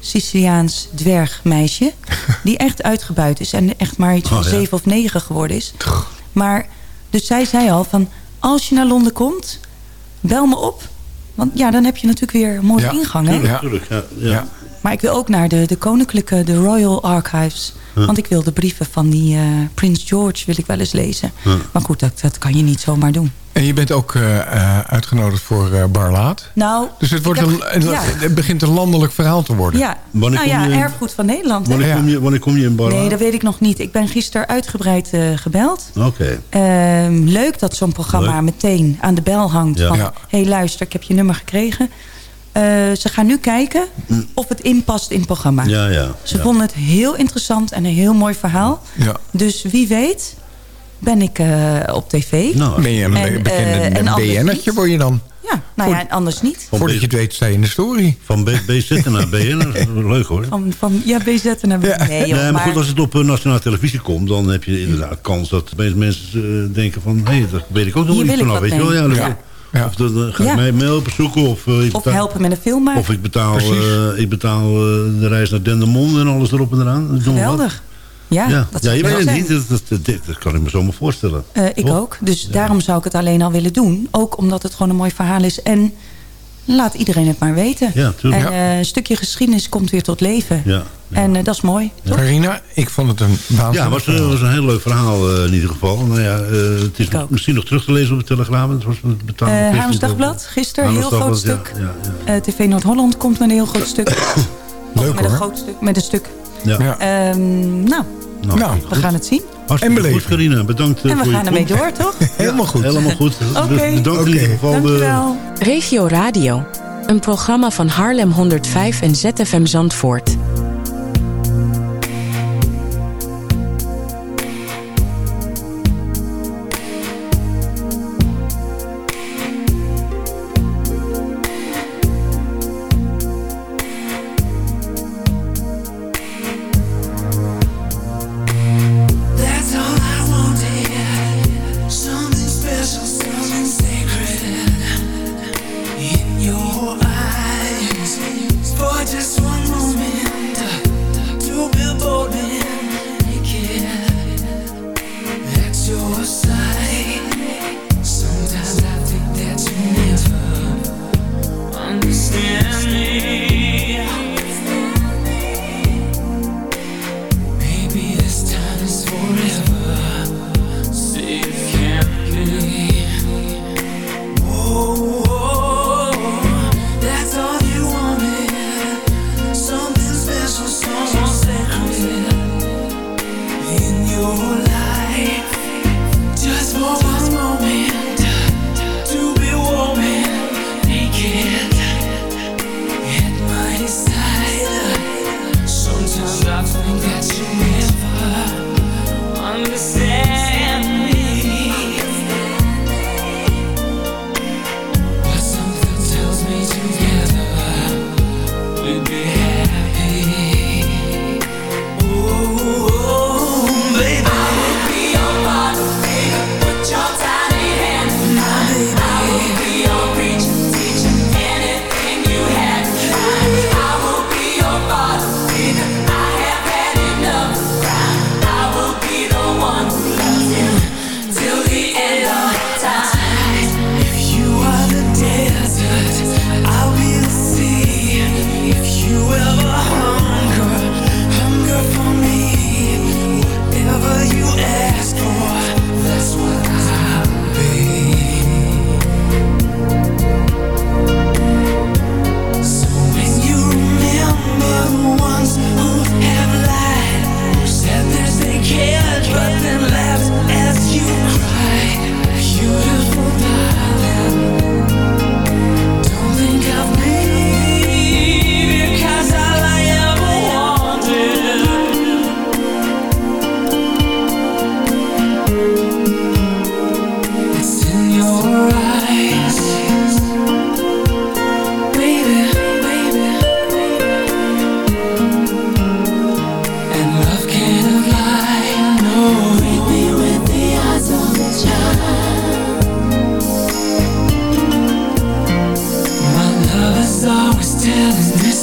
Siciliaans dwergmeisje. die echt uitgebuit is. En echt maar iets van Oh, ja. zeven of negen geworden is. Maar, dus zij zei al van... Als je naar Londen komt, bel me op. Want ja, dan heb je natuurlijk weer een mooie Ja, ingang. Hè? tuurlijk. Tuurlijk, ja. ja. Maar ik wil ook naar de, de koninklijke, de Royal Archives. Want ik wil de brieven van die eh, Prins George wil ik wel eens lezen. Maar goed, dat, dat kan je niet zomaar doen. En je bent ook eh, eh, uitgenodigd voor eh Barlaat. Nou, Dus het, wordt een, heb- een- ja. het begint een landelijk verhaal te worden. Ja, Wanneer nou kom ja, je in- erfgoed van Nederland. Wanneer, Ja. kom je, wanneer kom je in Barla? Nee, dat weet ik nog niet. Ik ben gisteren uitgebreid eh, gebeld. Oké. Ehm, leuk dat zo'n programma Leuk. meteen aan de bel hangt. Ja. Van, Ja. hey, luister, ik heb je nummer gekregen. Eh, ze gaan nu kijken of het inpast in het programma. Mm. Ja, ja. Ze ja. vonden het heel interessant en een heel mooi verhaal. Ja. Dus wie weet ben ik eh, op tv. Nou, Ben je een En, bekende eh, en anders BN'ertje word je dan? Ja, nou ja, en anders niet. Van Voordat je het weet sta je in de story. Van B- BZ naar BN, dat is leuk hoor. Van, van ja, BZ naar Ja. Nee, joh, nee, maar maar- goed, als het op eh, nationale televisie komt... dan heb je inderdaad kans dat mensen eh, denken van... hé, hey, daar weet ik ook nog Hier niet wil ik vanaf. Weet je wel? Ja. Ja. Of dan eh, ga ik Ja. mij mail bezoeken. Of, eh, ik Of helpen met een film maken. Of ik betaal, eh, ik betaal de reis naar Dendermonde en alles erop en eraan. Geweldig. Ja, Ja, dat ja je weet het niet. Dat, dat, dat, dat kan ik me zomaar voorstellen. Ik ook. Dus daarom zou ik het alleen al willen doen. Ook omdat het gewoon een mooi verhaal is. En laat iedereen het maar weten. Ja, tuurlijk. En eh, een stukje geschiedenis komt weer tot leven. Ja, ja. En eh, dat is mooi. toch? Carina, ik vond het een waanzinnig Ja, het was, verhaal. was een heel leuk verhaal eh, in ieder geval. Nou ja, eh, het is misschien nog terug te lezen op de Telegraaf. Het was betaald. Eh Haarlems Dagblad, gisteren, heel groot stuk. Ja, ja, Eh, TV Noord-Holland komt met een heel groot stuk. Leuk met een groot stuk. Met een stuk. ja. Ja. Ehm, nou, Nou, Nou, we gaan het zien. hartstikke en beleven. goed, Carina. Bedankt eh, En we voor gaan ermee door, toch? Helemaal goed. Helemaal goed. Oké. Bedankt in ieder Oké. geval. de- Dankjewel. Regio Radio, een programma van Haarlem 105 en ZFM Zandvoort.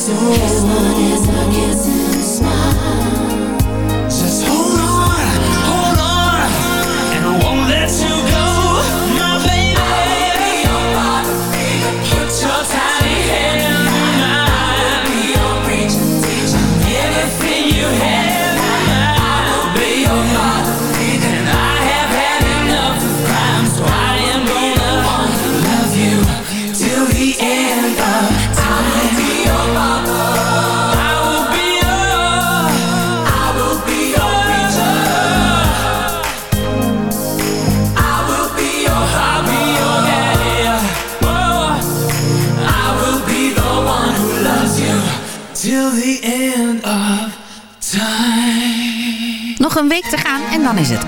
so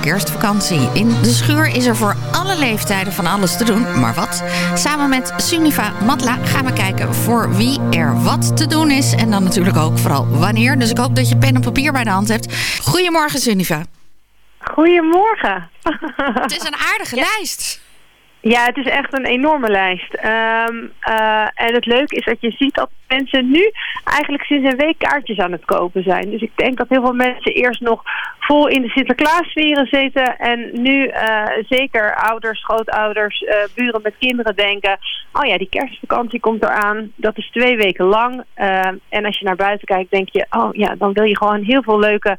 kerstvakantie. In de schuur is er voor alle leeftijden van alles te doen. Maar wat? Samen met Suniva Matla gaan we kijken voor wie er wat te doen is. En dan natuurlijk ook vooral wanneer. Dus ik hoop dat je pen en papier bij de hand hebt. Goedemorgen Suniva. Goedemorgen. Het is een aardige lijst. Ja, het is echt een enorme lijst. Ehm, eh, en het leuke is dat je ziet dat mensen nu eigenlijk sinds een week kaartjes aan het kopen zijn. Dus ik denk dat heel veel mensen eerst nog vol in de Sinterklaasferen zitten. En nu uh, zeker ouders, grootouders, uh, buren met kinderen denken... oh ja, die kerstvakantie komt eraan. Dat is twee weken lang. en als je naar buiten kijkt, denk je... oh ja, dan wil je gewoon heel veel leuke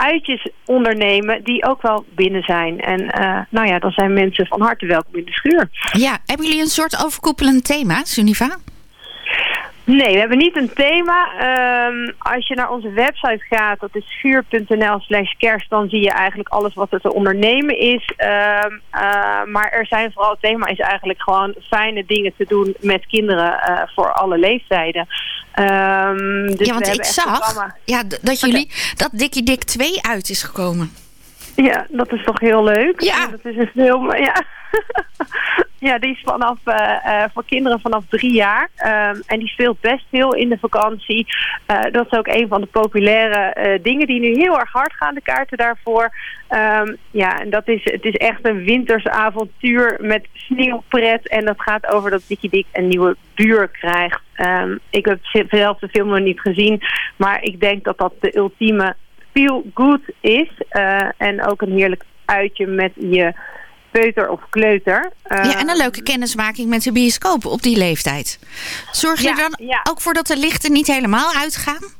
uitjes ondernemen die ook wel binnen zijn. En uh, nou ja, dan zijn mensen van harte welkom in de schuur. Ja, hebben jullie een soort overkoepelend thema, Suniva? Nee, we hebben niet een thema. Um, als je naar onze website gaat, dat is schuur.nl slash kerst, dan zie je eigenlijk alles wat er te ondernemen is. Um, uh, maar er zijn vooral, het thema is eigenlijk gewoon fijne dingen te doen met kinderen uh, voor alle leeftijden. Um, dus ja, want ik zag ja, dat jullie, dat Dikkie Dik 2 uit is gekomen. Ja, dat is toch heel leuk. Ja. Dat is een film, ja. ja, die is vanaf, uh, uh, voor kinderen vanaf drie jaar. Um, en die speelt best veel in de vakantie. Uh, dat is ook een van de populaire dingen die nu heel erg hard gaan, de kaarten daarvoor. Um, ja, en dat is, het is echt een winters avontuur met sneeuwpret. En dat gaat over dat Dikkie Dik een nieuwe buur krijgt. Um, ik heb zelf de film nog niet gezien. Maar ik denk dat dat de ultieme feel good is. Uh, en ook een heerlijk uitje met je peuter of kleuter. Uh, ja, en een leuke kennismaking met de bioscoop op die leeftijd. Zorg je ja, er dan ja. ook voor dat de lichten niet helemaal uitgaan?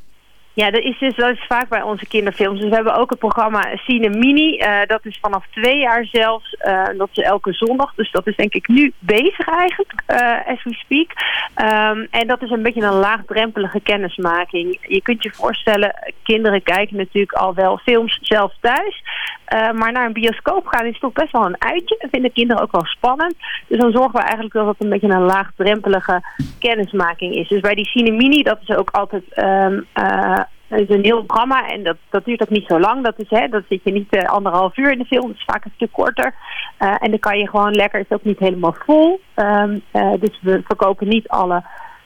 Ja, dat is dus dat is vaak bij onze kinderfilms. Dus we hebben ook het programma Cine Mini. Uh, dat is vanaf twee jaar zelfs. Uh, dat is elke zondag. Dus dat is denk ik nu bezig eigenlijk, uh, as we speak. Um, en dat is een beetje een laagdrempelige kennismaking. Je kunt je voorstellen, kinderen kijken natuurlijk al wel films zelf thuis. maar naar een bioscoop gaan is toch best wel een uitje. Dat vinden kinderen ook wel spannend. Dus dan zorgen we eigenlijk dat het een beetje een laagdrempelige kennismaking is. Dus bij die Cine Mini, dat is ook altijd... Um, het is een heel programma en dat, dat duurt ook niet zo lang. Dat, is, hè, dat zit je niet uh, anderhalf uur in de film, dat is vaak een stuk korter. Uh, en dan kan je gewoon lekker, is ook niet helemaal vol. Um, uh, dus we verkopen niet alle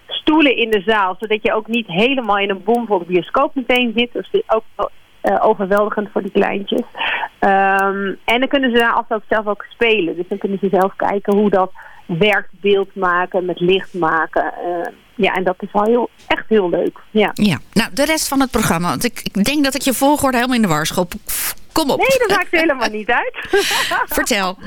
stoelen in de zaal, zodat je ook niet helemaal in een bomvolle bioscoop meteen zit. Dat is ook wel overweldigend voor die kleintjes. Um, en dan kunnen ze daar ook zelf ook spelen. Dus dan kunnen ze zelf kijken hoe dat werkt, beeld maken, met licht maken. ja, en dat is wel heel, echt heel leuk. Ja. ja, nou de rest van het programma. Want ik, ik denk dat ik je volgorde helemaal in de war schop. Kom op. Nee, dat maakt helemaal niet uit. Vertel.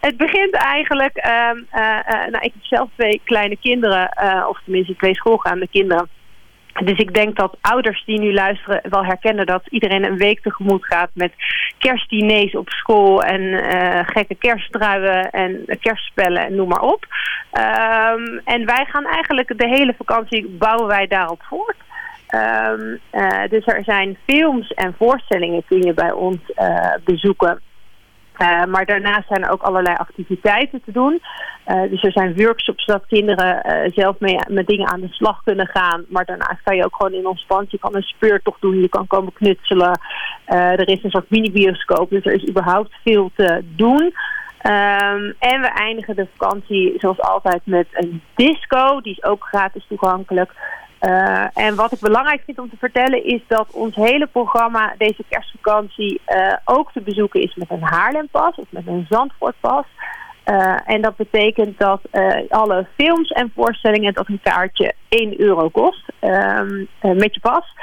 Het begint eigenlijk, uh, uh, nou, ik heb zelf twee kleine kinderen, of tenminste twee schoolgaande kinderen. Dus ik denk dat ouders die nu luisteren wel herkennen dat iedereen een week tegemoet gaat met kerstdiners op school en uh, gekke kerstdruien en kerstspellen en noem maar op. Um, en wij gaan eigenlijk de hele vakantie bouwen wij daarop voort. Um, uh, dus er zijn films en voorstellingen kun je bij ons uh, bezoeken. Uh, maar daarnaast zijn er ook allerlei activiteiten te doen. Uh, dus er zijn workshops dat kinderen uh, zelf mee, met dingen aan de slag kunnen gaan. Maar daarnaast kan je ook gewoon in ons pand. Je kan een speurtocht doen, je kan komen knutselen. er is een soort mini-bioscoop, dus er is überhaupt veel te doen. Um, en we eindigen de vakantie zoals altijd met een disco. Die is ook gratis toegankelijk. Uh, en wat ik belangrijk vind om te vertellen is dat ons hele programma deze kerstvakantie uh, ook te bezoeken is met een Haarlempas of met een Zandvoortpas. Uh, en dat betekent dat alle films en voorstellingen dat een kaartje 1 euro kost um, met je pas.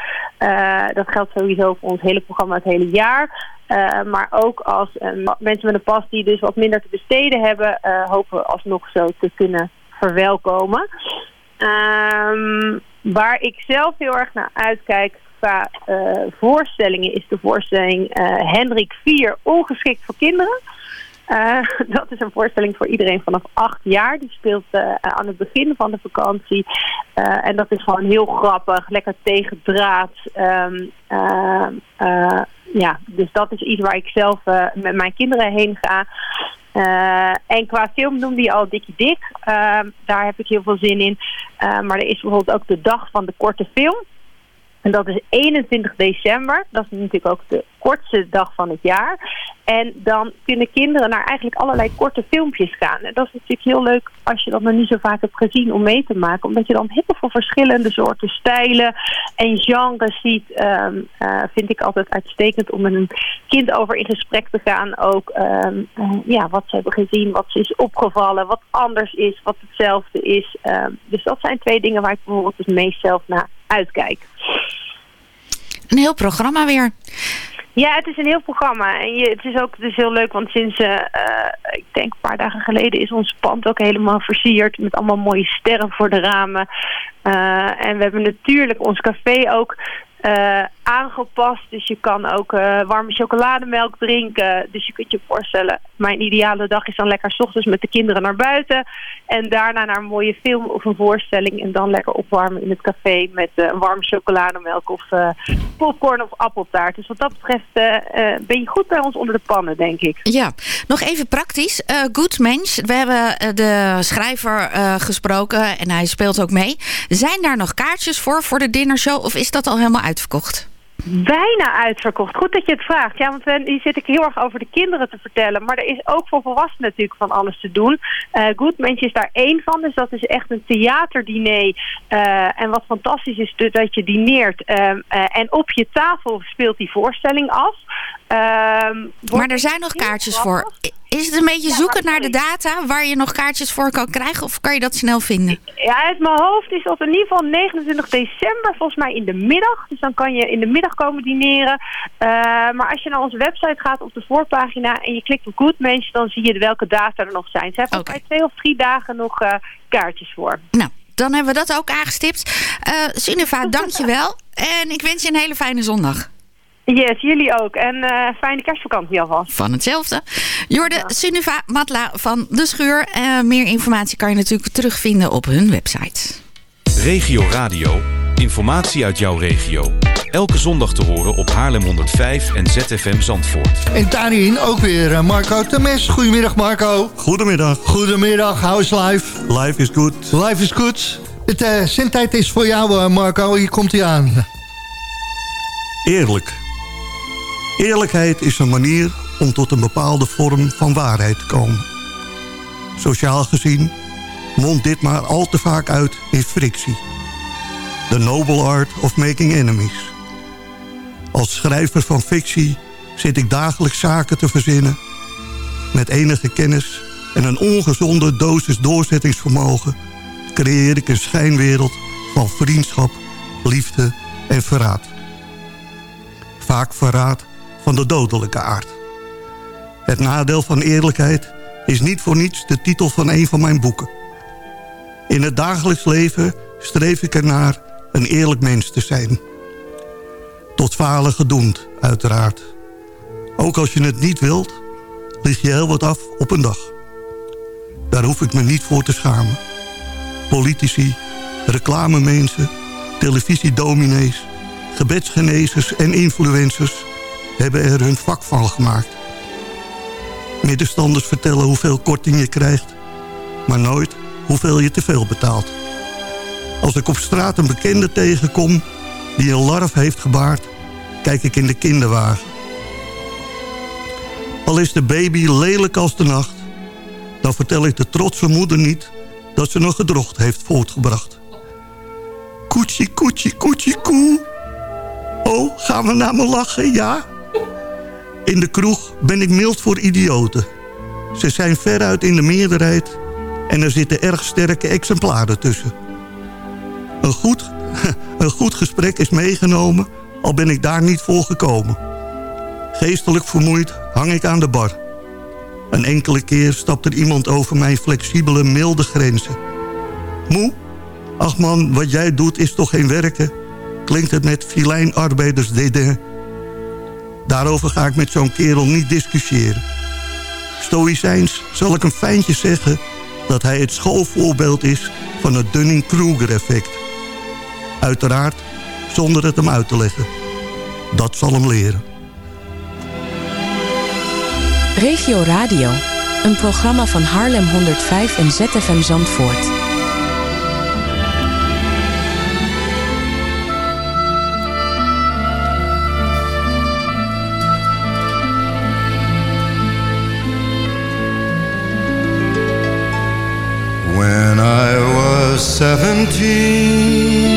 dat geldt sowieso voor ons hele programma het hele jaar. maar ook als mensen met een pas die dus wat minder te besteden hebben, hopen we alsnog zo te kunnen verwelkomen. Um, waar ik zelf heel erg naar uitkijk qua uh, voorstellingen is de voorstelling uh, Hendrik 4 ongeschikt voor kinderen. Uh, dat is een voorstelling voor iedereen vanaf acht jaar. Die speelt aan het begin van de vakantie. en dat is gewoon heel grappig, lekker tegendraad. Um, ja, dus dat is iets waar ik zelf met mijn kinderen heen ga. Uh, en qua film noemde je al Dikkie Dik. Uh, daar heb ik heel veel zin in. Uh, maar er is bijvoorbeeld ook de dag van de korte film. En dat is 21 december. Dat is natuurlijk ook de kortste dag van het jaar. En dan kunnen kinderen naar eigenlijk allerlei korte filmpjes gaan. En dat is natuurlijk heel leuk als je dat nog niet zo vaak hebt gezien om mee te maken. Omdat je dan heel veel verschillende soorten stijlen en genres ziet. Um, vind ik altijd uitstekend om met een kind over in gesprek te gaan. Ook um, uh, ja, wat ze hebben gezien, wat ze is opgevallen, wat anders is, wat hetzelfde is. Um, dus dat zijn twee dingen waar ik bijvoorbeeld het meest zelf naar uitkijk. Een heel programma weer. Ja, het is een heel programma. En je, het is ook dus heel leuk, want sinds, uh, ik denk een paar dagen geleden... is ons pand ook helemaal versierd met allemaal mooie sterren voor de ramen. Uh, en we hebben natuurlijk ons café ook aangepast. Dus je kan ook uh, warme chocolademelk drinken. Dus je kunt je voorstellen, mijn ideale dag is dan lekker s ochtends met de kinderen naar buiten. En daarna naar een mooie film of een voorstelling. En dan lekker opwarmen in het café met uh, warme chocolademelk of popcorn of appeltaart. Dus wat dat betreft ben je goed bij ons onder de pannen, denk ik. Ja, nog even praktisch. Good Mensch, we hebben de schrijver gesproken en hij speelt ook mee. Zijn daar nog kaartjes voor, voor de dinnershow? Of is dat al helemaal uitverkocht? Bijna uitverkocht. Goed dat je het vraagt. Ja, want hier zit ik heel erg over de kinderen te vertellen. Maar er is ook voor volwassenen natuurlijk van alles te doen. Uh, Good Mensch is daar één van. Dus dat is echt een theaterdiner. Uh, en wat fantastisch is dat je dineert. Uh, en op je tafel speelt die voorstelling af. Ehm, maar er zijn nog kaartjes voor. Is het een beetje zoeken naar de data waar je nog kaartjes voor kan krijgen? Of kan je dat snel vinden? Ja, uit mijn hoofd is dat in ieder geval 29 december, volgens mij in de middag. Dus dan kan je in de middag komen dineren. Uh, maar als je naar onze website gaat op de voorpagina en je klikt op Good Mensch, dan zie je welke data er nog zijn. Ze hebben okay. twee of drie dagen nog uh, kaartjes voor. Nou, dan hebben we dat ook aangestipt. Uh, Suneva, dankjewel. En ik wens je een hele fijne zondag. Yes, jullie ook. En uh, fijne kerstvakantie alvast. Van hetzelfde. Jorde ja. Sunuva Matla van De Schuur. Uh, meer informatie kan je natuurlijk terugvinden op hun website. Regio Radio. Informatie uit jouw regio. Elke zondag te horen op Haarlem 105 en ZFM Zandvoort. En daarin ook weer uh, Marco Temes. Goedemiddag Marco. Goedemiddag. Goedemiddag. How is life? Life is good. Life is good. Het uh, zendtijd is voor jou Marco. Hier komt hij aan. Eerlijk. Eerlijkheid is een manier om tot een bepaalde vorm van waarheid te komen. Sociaal gezien mondt dit maar al te vaak uit in frictie. The noble art of making enemies. Als schrijver van fictie zit ik dagelijks zaken te verzinnen. Met enige kennis en een ongezonde dosis doorzettingsvermogen... creëer ik een schijnwereld van vriendschap, liefde en verraad. Vaak verraad van de dodelijke aard. Het nadeel van eerlijkheid is niet voor niets de titel van een van mijn boeken. In het dagelijks leven streef ik ernaar een eerlijk mens te zijn. Tot falen gedoemd, uiteraard. Ook als je het niet wilt, lig je heel wat af op een dag. Daar hoef ik me niet voor te schamen. Politici, reclamemensen, televisiedominees, gebedsgenezers en influencers hebben er hun vak van gemaakt. Middenstanders vertellen hoeveel korting je krijgt, maar nooit hoeveel je te veel betaalt. Als ik op straat een bekende tegenkom die een larf heeft gebaard, kijk ik in de kinderwagen. Al is de baby lelijk als de nacht, dan vertel ik de trotse moeder niet dat ze nog gedrocht heeft voortgebracht. Koetsie, koetsie, koetsie, koe. Oh, gaan we naar me lachen, ja? In de kroeg ben ik mild voor idioten. Ze zijn veruit in de meerderheid en er zitten erg sterke exemplaren tussen. Een goed, een goed gesprek is meegenomen, al ben ik daar niet voor gekomen. Geestelijk vermoeid hang ik aan de bar. Een enkele keer stapt er iemand over mijn flexibele, milde grenzen. Moe? Ach man, wat jij doet is toch geen werken? Klinkt het met filijn arbeiders dédain Daarover ga ik met zo'n kerel niet discussiëren. Stoïcijns zal ik een fijntje zeggen dat hij het schoolvoorbeeld is van het Dunning-Kruger-effect. Uiteraard zonder het hem uit te leggen. Dat zal hem leren. Regio Radio, een programma van Haarlem 105 en ZFM Zandvoort. When I was 17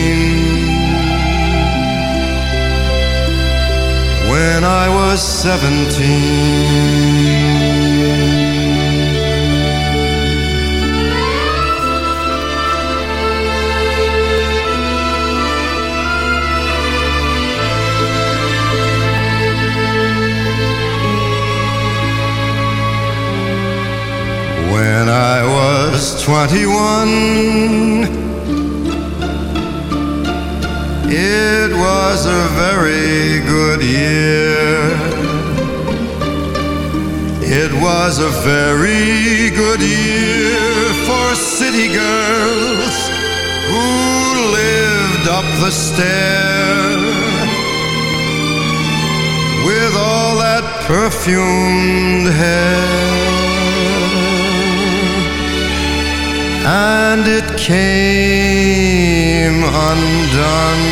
When I was seventeen. When I was 21, it was a very good year. It was a very good year for city girls who lived up the stair with all that perfumed hair. And it came undone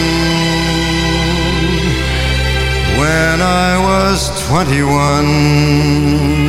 when I was 21.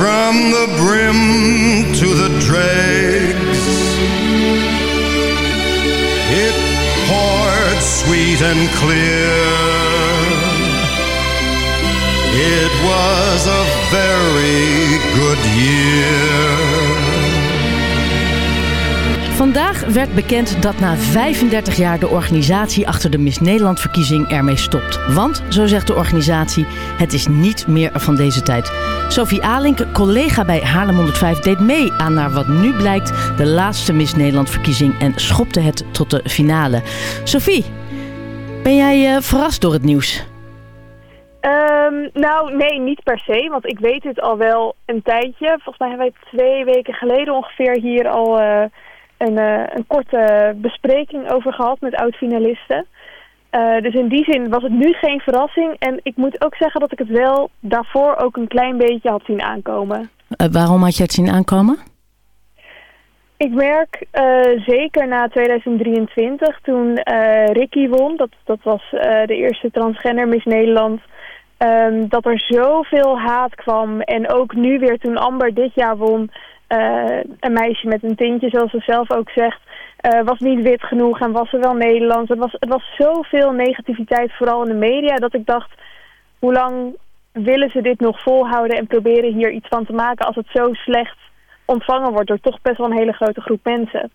From the brim to the dregs, it poured sweet and clear. It was a very good year. Vandaag werd bekend dat na 35 jaar de organisatie achter de Miss Nederland verkiezing ermee stopt. Want, zo zegt de organisatie, het is niet meer van deze tijd. Sophie Alink, collega bij Haarlem 105, deed mee aan naar wat nu blijkt de laatste Miss Nederland verkiezing en schopte het tot de finale. Sophie, ben jij eh, verrast door het nieuws? Ehm, nou, nee, niet per se, want ik weet het al wel een tijdje. Volgens mij hebben wij twee weken geleden ongeveer hier al eh, een, eh, een korte bespreking over gehad met oud-finalisten. Eh, dus in die zin was het nu geen verrassing. En ik moet ook zeggen dat ik het wel daarvoor ook een klein beetje had zien aankomen. Eh, waarom had je het zien aankomen? Ik merk zeker na 2023 toen Ricky won, dat, dat was de eerste transgender Miss Nederland, ehm, dat er zoveel haat kwam. En ook nu weer toen Amber dit jaar won, een meisje met een tintje zoals ze zelf ook zegt, eh, was niet wit genoeg en was ze wel Nederlands. Het was, het was zoveel negativiteit, vooral in de media, dat ik dacht, hoe lang willen ze dit nog volhouden en proberen hier iets van te maken als het zo slecht ontvangen wordt door toch best wel een hele grote groep mensen.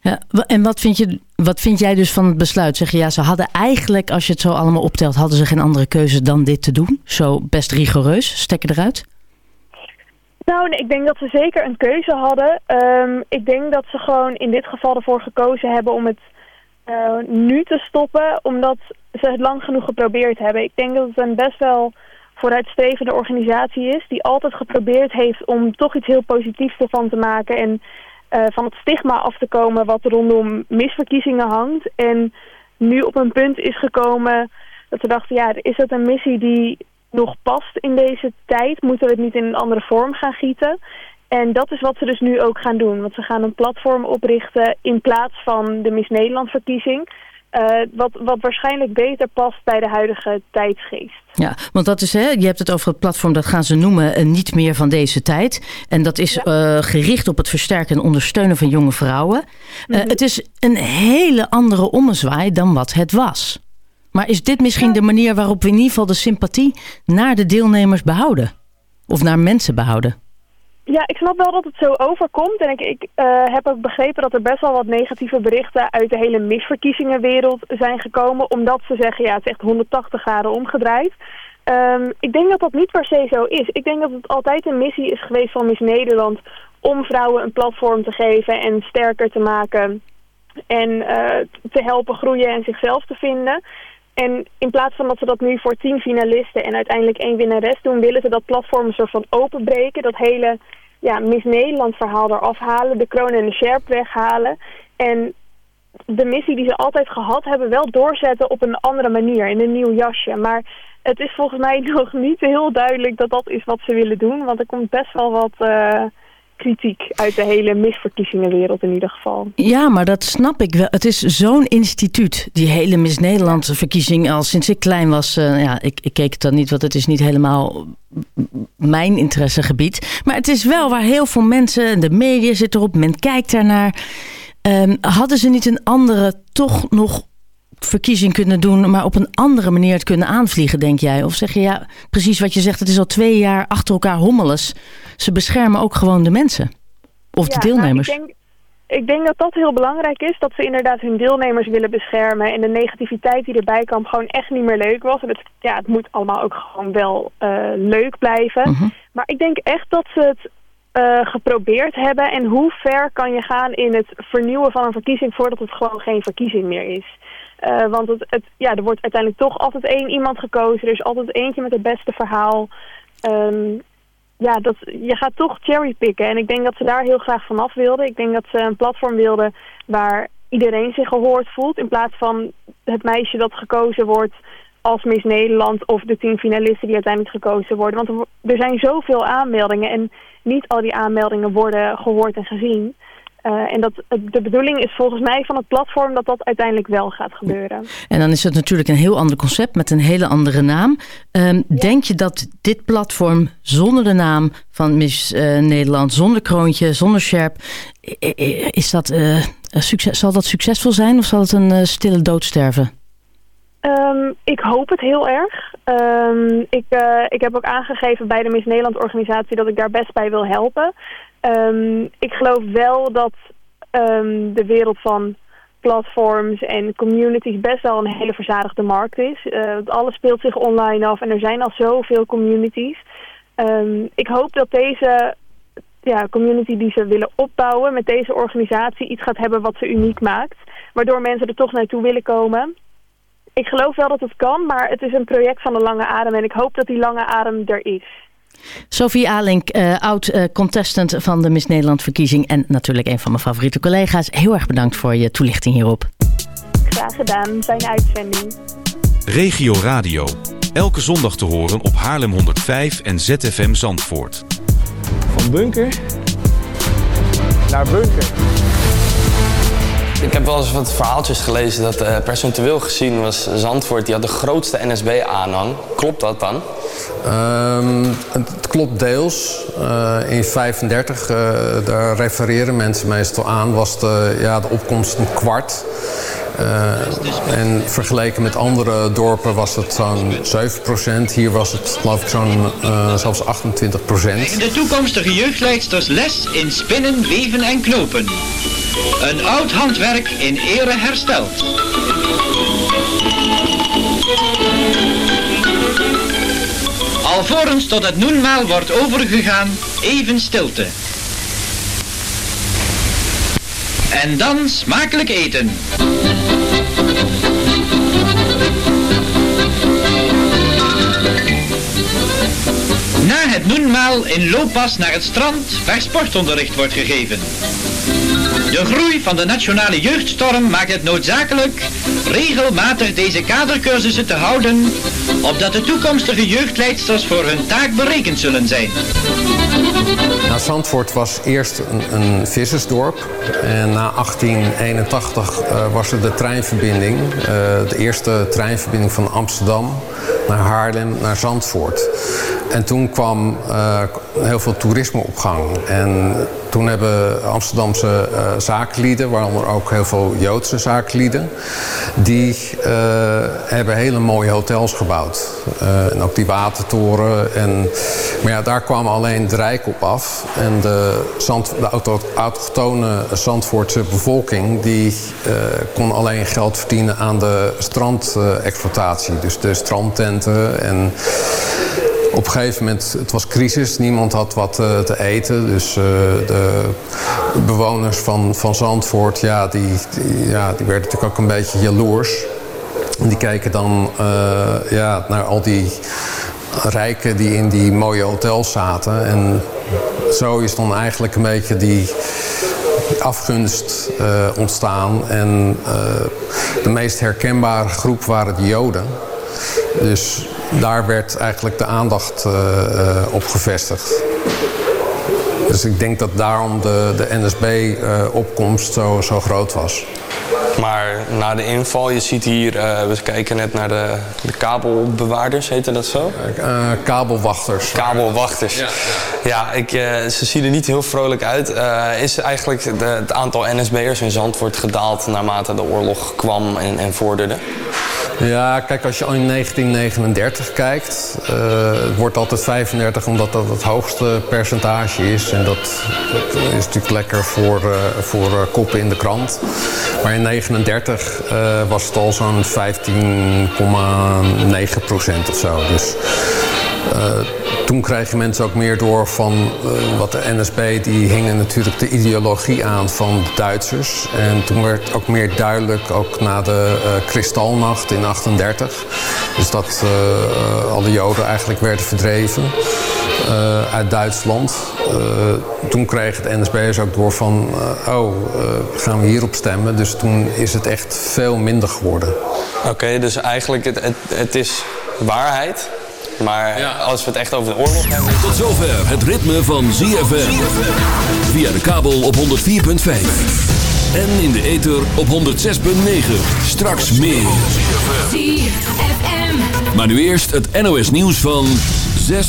Ja, en wat vind, je, wat vind jij dus van het besluit? Zeg je ja, ze hadden eigenlijk, als je het zo allemaal optelt, hadden ze geen andere keuze dan dit te doen? Zo best rigoureus, stekken eruit? Nou, ik denk dat ze zeker een keuze hadden. Um, ik denk dat ze gewoon in dit geval ervoor gekozen hebben om het uh, nu te stoppen, omdat ze het lang genoeg geprobeerd hebben. Ik denk dat het een best wel vooruitstrevende organisatie is, die altijd geprobeerd heeft om toch iets heel positiefs ervan te maken en uh, van het stigma af te komen wat rondom misverkiezingen hangt. En nu op een punt is gekomen dat ze dachten, ja, is dat een missie die nog past in deze tijd? Moeten we het niet in een andere vorm gaan gieten? En dat is wat ze dus nu ook gaan doen. Want ze gaan een platform oprichten in plaats van de Miss Nederland verkiezing. Uh, wat, wat waarschijnlijk beter past bij de huidige tijdsgeest. Ja, want dat is, hè, je hebt het over het platform, dat gaan ze noemen, uh, niet meer van deze tijd. En dat is ja. uh, gericht op het versterken en ondersteunen van jonge vrouwen. Mm -hmm. Het is een hele andere ommezwaai dan wat het was. Maar is dit misschien de manier waarop we in ieder geval de sympathie naar de deelnemers behouden? Of naar mensen behouden? Ja, ik snap wel dat het zo overkomt. En ik, ik uh, heb ook begrepen dat er best wel wat negatieve berichten uit de hele misverkiezingenwereld zijn gekomen. Omdat ze zeggen, ja, het is echt 180 graden omgedraaid. Um, ik denk dat dat niet per se zo is. Ik denk dat het altijd een missie is geweest van Miss Nederland om vrouwen een platform te geven en sterker te maken. En uh, te helpen groeien en zichzelf te vinden. En in plaats van dat ze dat nu voor tien finalisten en uiteindelijk één winnares doen, willen ze dat platform soort van openbreken. Dat hele ja, Miss Nederland verhaal eraf halen, de kroon en de sjerp weghalen. En de missie die ze altijd gehad hebben wel doorzetten op een andere manier, in een nieuw jasje. Maar het is volgens mij nog niet heel duidelijk dat dat is wat ze willen doen. Want er komt best wel wat uh, kritiek uit de hele misverkiezingenwereld in ieder geval. Ja, maar dat snap ik wel. Het is zo'n instituut, die hele Miss Nederlandse verkiezing. Al sinds ik klein was, uh, ja, ik, ik keek het dan niet, want het is niet helemaal mijn interessegebied. Maar het is wel waar heel veel mensen, de media zit erop, men kijkt daarnaar. Um, hadden ze niet een andere, toch nog verkiezing kunnen doen, maar op een andere manier het kunnen aanvliegen, denk jij? Of zeg je ja, precies wat je zegt, het is al twee jaar achter elkaar hommeles. Ze beschermen ook gewoon de mensen. Of ja, de deelnemers. Nou, ik, denk, ik denk dat dat heel belangrijk is, dat ze inderdaad hun deelnemers willen beschermen. En de negativiteit die erbij kwam gewoon echt niet meer leuk was. En het, ja, het moet allemaal ook gewoon wel uh, leuk blijven. Mhm. Uh -huh. Maar ik denk echt dat ze het uh, geprobeerd hebben. En hoe ver kan je gaan in het vernieuwen van een verkiezing voordat het gewoon geen verkiezing meer is. Uh, want het, het, ja, er wordt uiteindelijk toch altijd één iemand gekozen. Er is altijd eentje met het beste verhaal. Um, ja, dat, je gaat toch cherrypicken. En ik denk dat ze daar heel graag vanaf wilden. Ik denk dat ze een platform wilden waar iedereen zich gehoord voelt. In plaats van het meisje dat gekozen wordt als Miss Nederland of de tien finalisten die uiteindelijk gekozen worden. Want er zijn zoveel aanmeldingen en niet al die aanmeldingen worden gehoord en gezien. Uh, en dat, de bedoeling is volgens mij van het platform dat dat uiteindelijk wel gaat gebeuren. En dan is het natuurlijk een heel ander concept met een hele andere naam. Um, ja. Denk je dat dit platform zonder de naam van Miss uh, Nederland, zonder kroontje, zonder sjerp, is dat, uh, succes, zal dat succesvol zijn of zal het een stille dood sterven? Um, ik hoop het heel erg. Um, ik, ik heb ook aangegeven bij de Miss Nederland organisatie dat ik daar best bij wil helpen. Um, ik geloof wel dat um, de wereld van platforms en communities best wel een hele verzadigde markt is. Uh, alles speelt zich online af en er zijn al zoveel communities. Um, ik hoop dat deze ja, community die ze willen opbouwen met deze organisatie iets gaat hebben wat ze uniek maakt. Waardoor mensen er toch naartoe willen komen. Ik geloof wel dat het kan, maar het is een project van de lange adem en ik hoop dat die lange adem er is. Sophie Alink, uh, oud-contestant uh, van de Miss Nederland verkiezing... en natuurlijk een van mijn favoriete collega's. Heel erg bedankt voor je toelichting hierop. Graag gedaan, fijne uitzending. Regio Radio. Elke zondag te horen op Haarlem 105 en ZFM Zandvoort. Van bunker naar bunker. Ik heb wel eens wat verhaaltjes gelezen dat uh, percentueel gezien was Zandvoort... die had de grootste NSB-aanhang. Klopt dat dan? Um, het klopt deels. Uh, in 35, uh, daar refereren mensen meestal aan, was de, ja, de opkomst een kwart. Uh, en vergeleken met andere dorpen was het zo'n 7%. Hier was het geloof ik zo'n uh, zelfs 28%. De toekomstige jeugdleidsters les in spinnen, weven en knopen. Een oud handwerk in ere hersteld. Alvorens tot het noenmaal wordt overgegaan, even stilte. En dan smakelijk eten. Na het noenmaal in looppas naar het strand waar sportonderricht wordt gegeven. De groei van de nationale jeugdstorm maakt het noodzakelijk regelmatig deze kadercursussen te houden, opdat de toekomstige jeugdleidsters voor hun taak berekend zullen zijn. Nou, Zandvoort was eerst een, een vissersdorp en na 1881 uh, was er de treinverbinding, uh, de eerste treinverbinding van Amsterdam naar Haarlem, naar Zandvoort. En toen kwam uh, heel veel toerisme op gang. En toen hebben Amsterdamse uh, zakenlieden, waaronder ook heel veel Joodse zakenlieden, die uh, hebben hele mooie hotels gebouwd. Uh, en ook die watertoren. En, maar ja, daar kwam alleen de rijk op af. En de, zand, de auto, autochtone Zandvoortse bevolking, die kon alleen geld verdienen aan de strandexploitatie. dus de strandtenten en op een gegeven moment, het was crisis, niemand had wat uh, te eten. Dus uh, de bewoners van, van Zandvoort, ja die, ja, die werden natuurlijk ook een beetje jaloers. Die kijken dan uh, ja, naar al die rijken die in die mooie hotels zaten. En zo is dan eigenlijk een beetje die afgunst ontstaan. En de meest herkenbare groep waren de Joden. Dus daar werd eigenlijk de aandacht uh, uh, op gevestigd. Dus ik denk dat daarom de, de NSB-opkomst uh, zo, zo groot was. Maar na de inval, je ziet hier, uh, we kijken net naar de, de kabelbewaarders, heette dat zo? Uh, kabelwachters. Kabelwachters. Ja, ja. ja ik, uh, ze zien er niet heel vrolijk uit. is eigenlijk de, het aantal NSB'ers in Zandvoort gedaald naarmate de oorlog kwam en, en vorderde? Ja, kijk, als je in 1939 kijkt, uh, het wordt altijd 35 omdat dat het hoogste percentage is. En dat, dat is natuurlijk lekker voor, uh, voor uh, koppen in de krant. Maar in 1939 was het al zo'n 15,9 procent of zo. Dus toen kregen mensen ook meer door van uh, wat de NSB... die hingen natuurlijk de ideologie aan van de Duitsers. En toen werd ook meer duidelijk, ook na de uh, Kristalnacht in 38... dus dat alle Joden eigenlijk werden verdreven uit Duitsland. toen kreeg het NSB'ers ook door van... oh, gaan we hierop stemmen? Dus toen is het echt veel minder geworden. Oké, dus eigenlijk het, het, het is waarheid... Maar ja. als we het echt over de oorlog hebben... Tot zover het ritme van ZFM. Via de kabel op 104.5. En in de ether op 106.9. Straks meer. Maar nu eerst het NOS nieuws van 6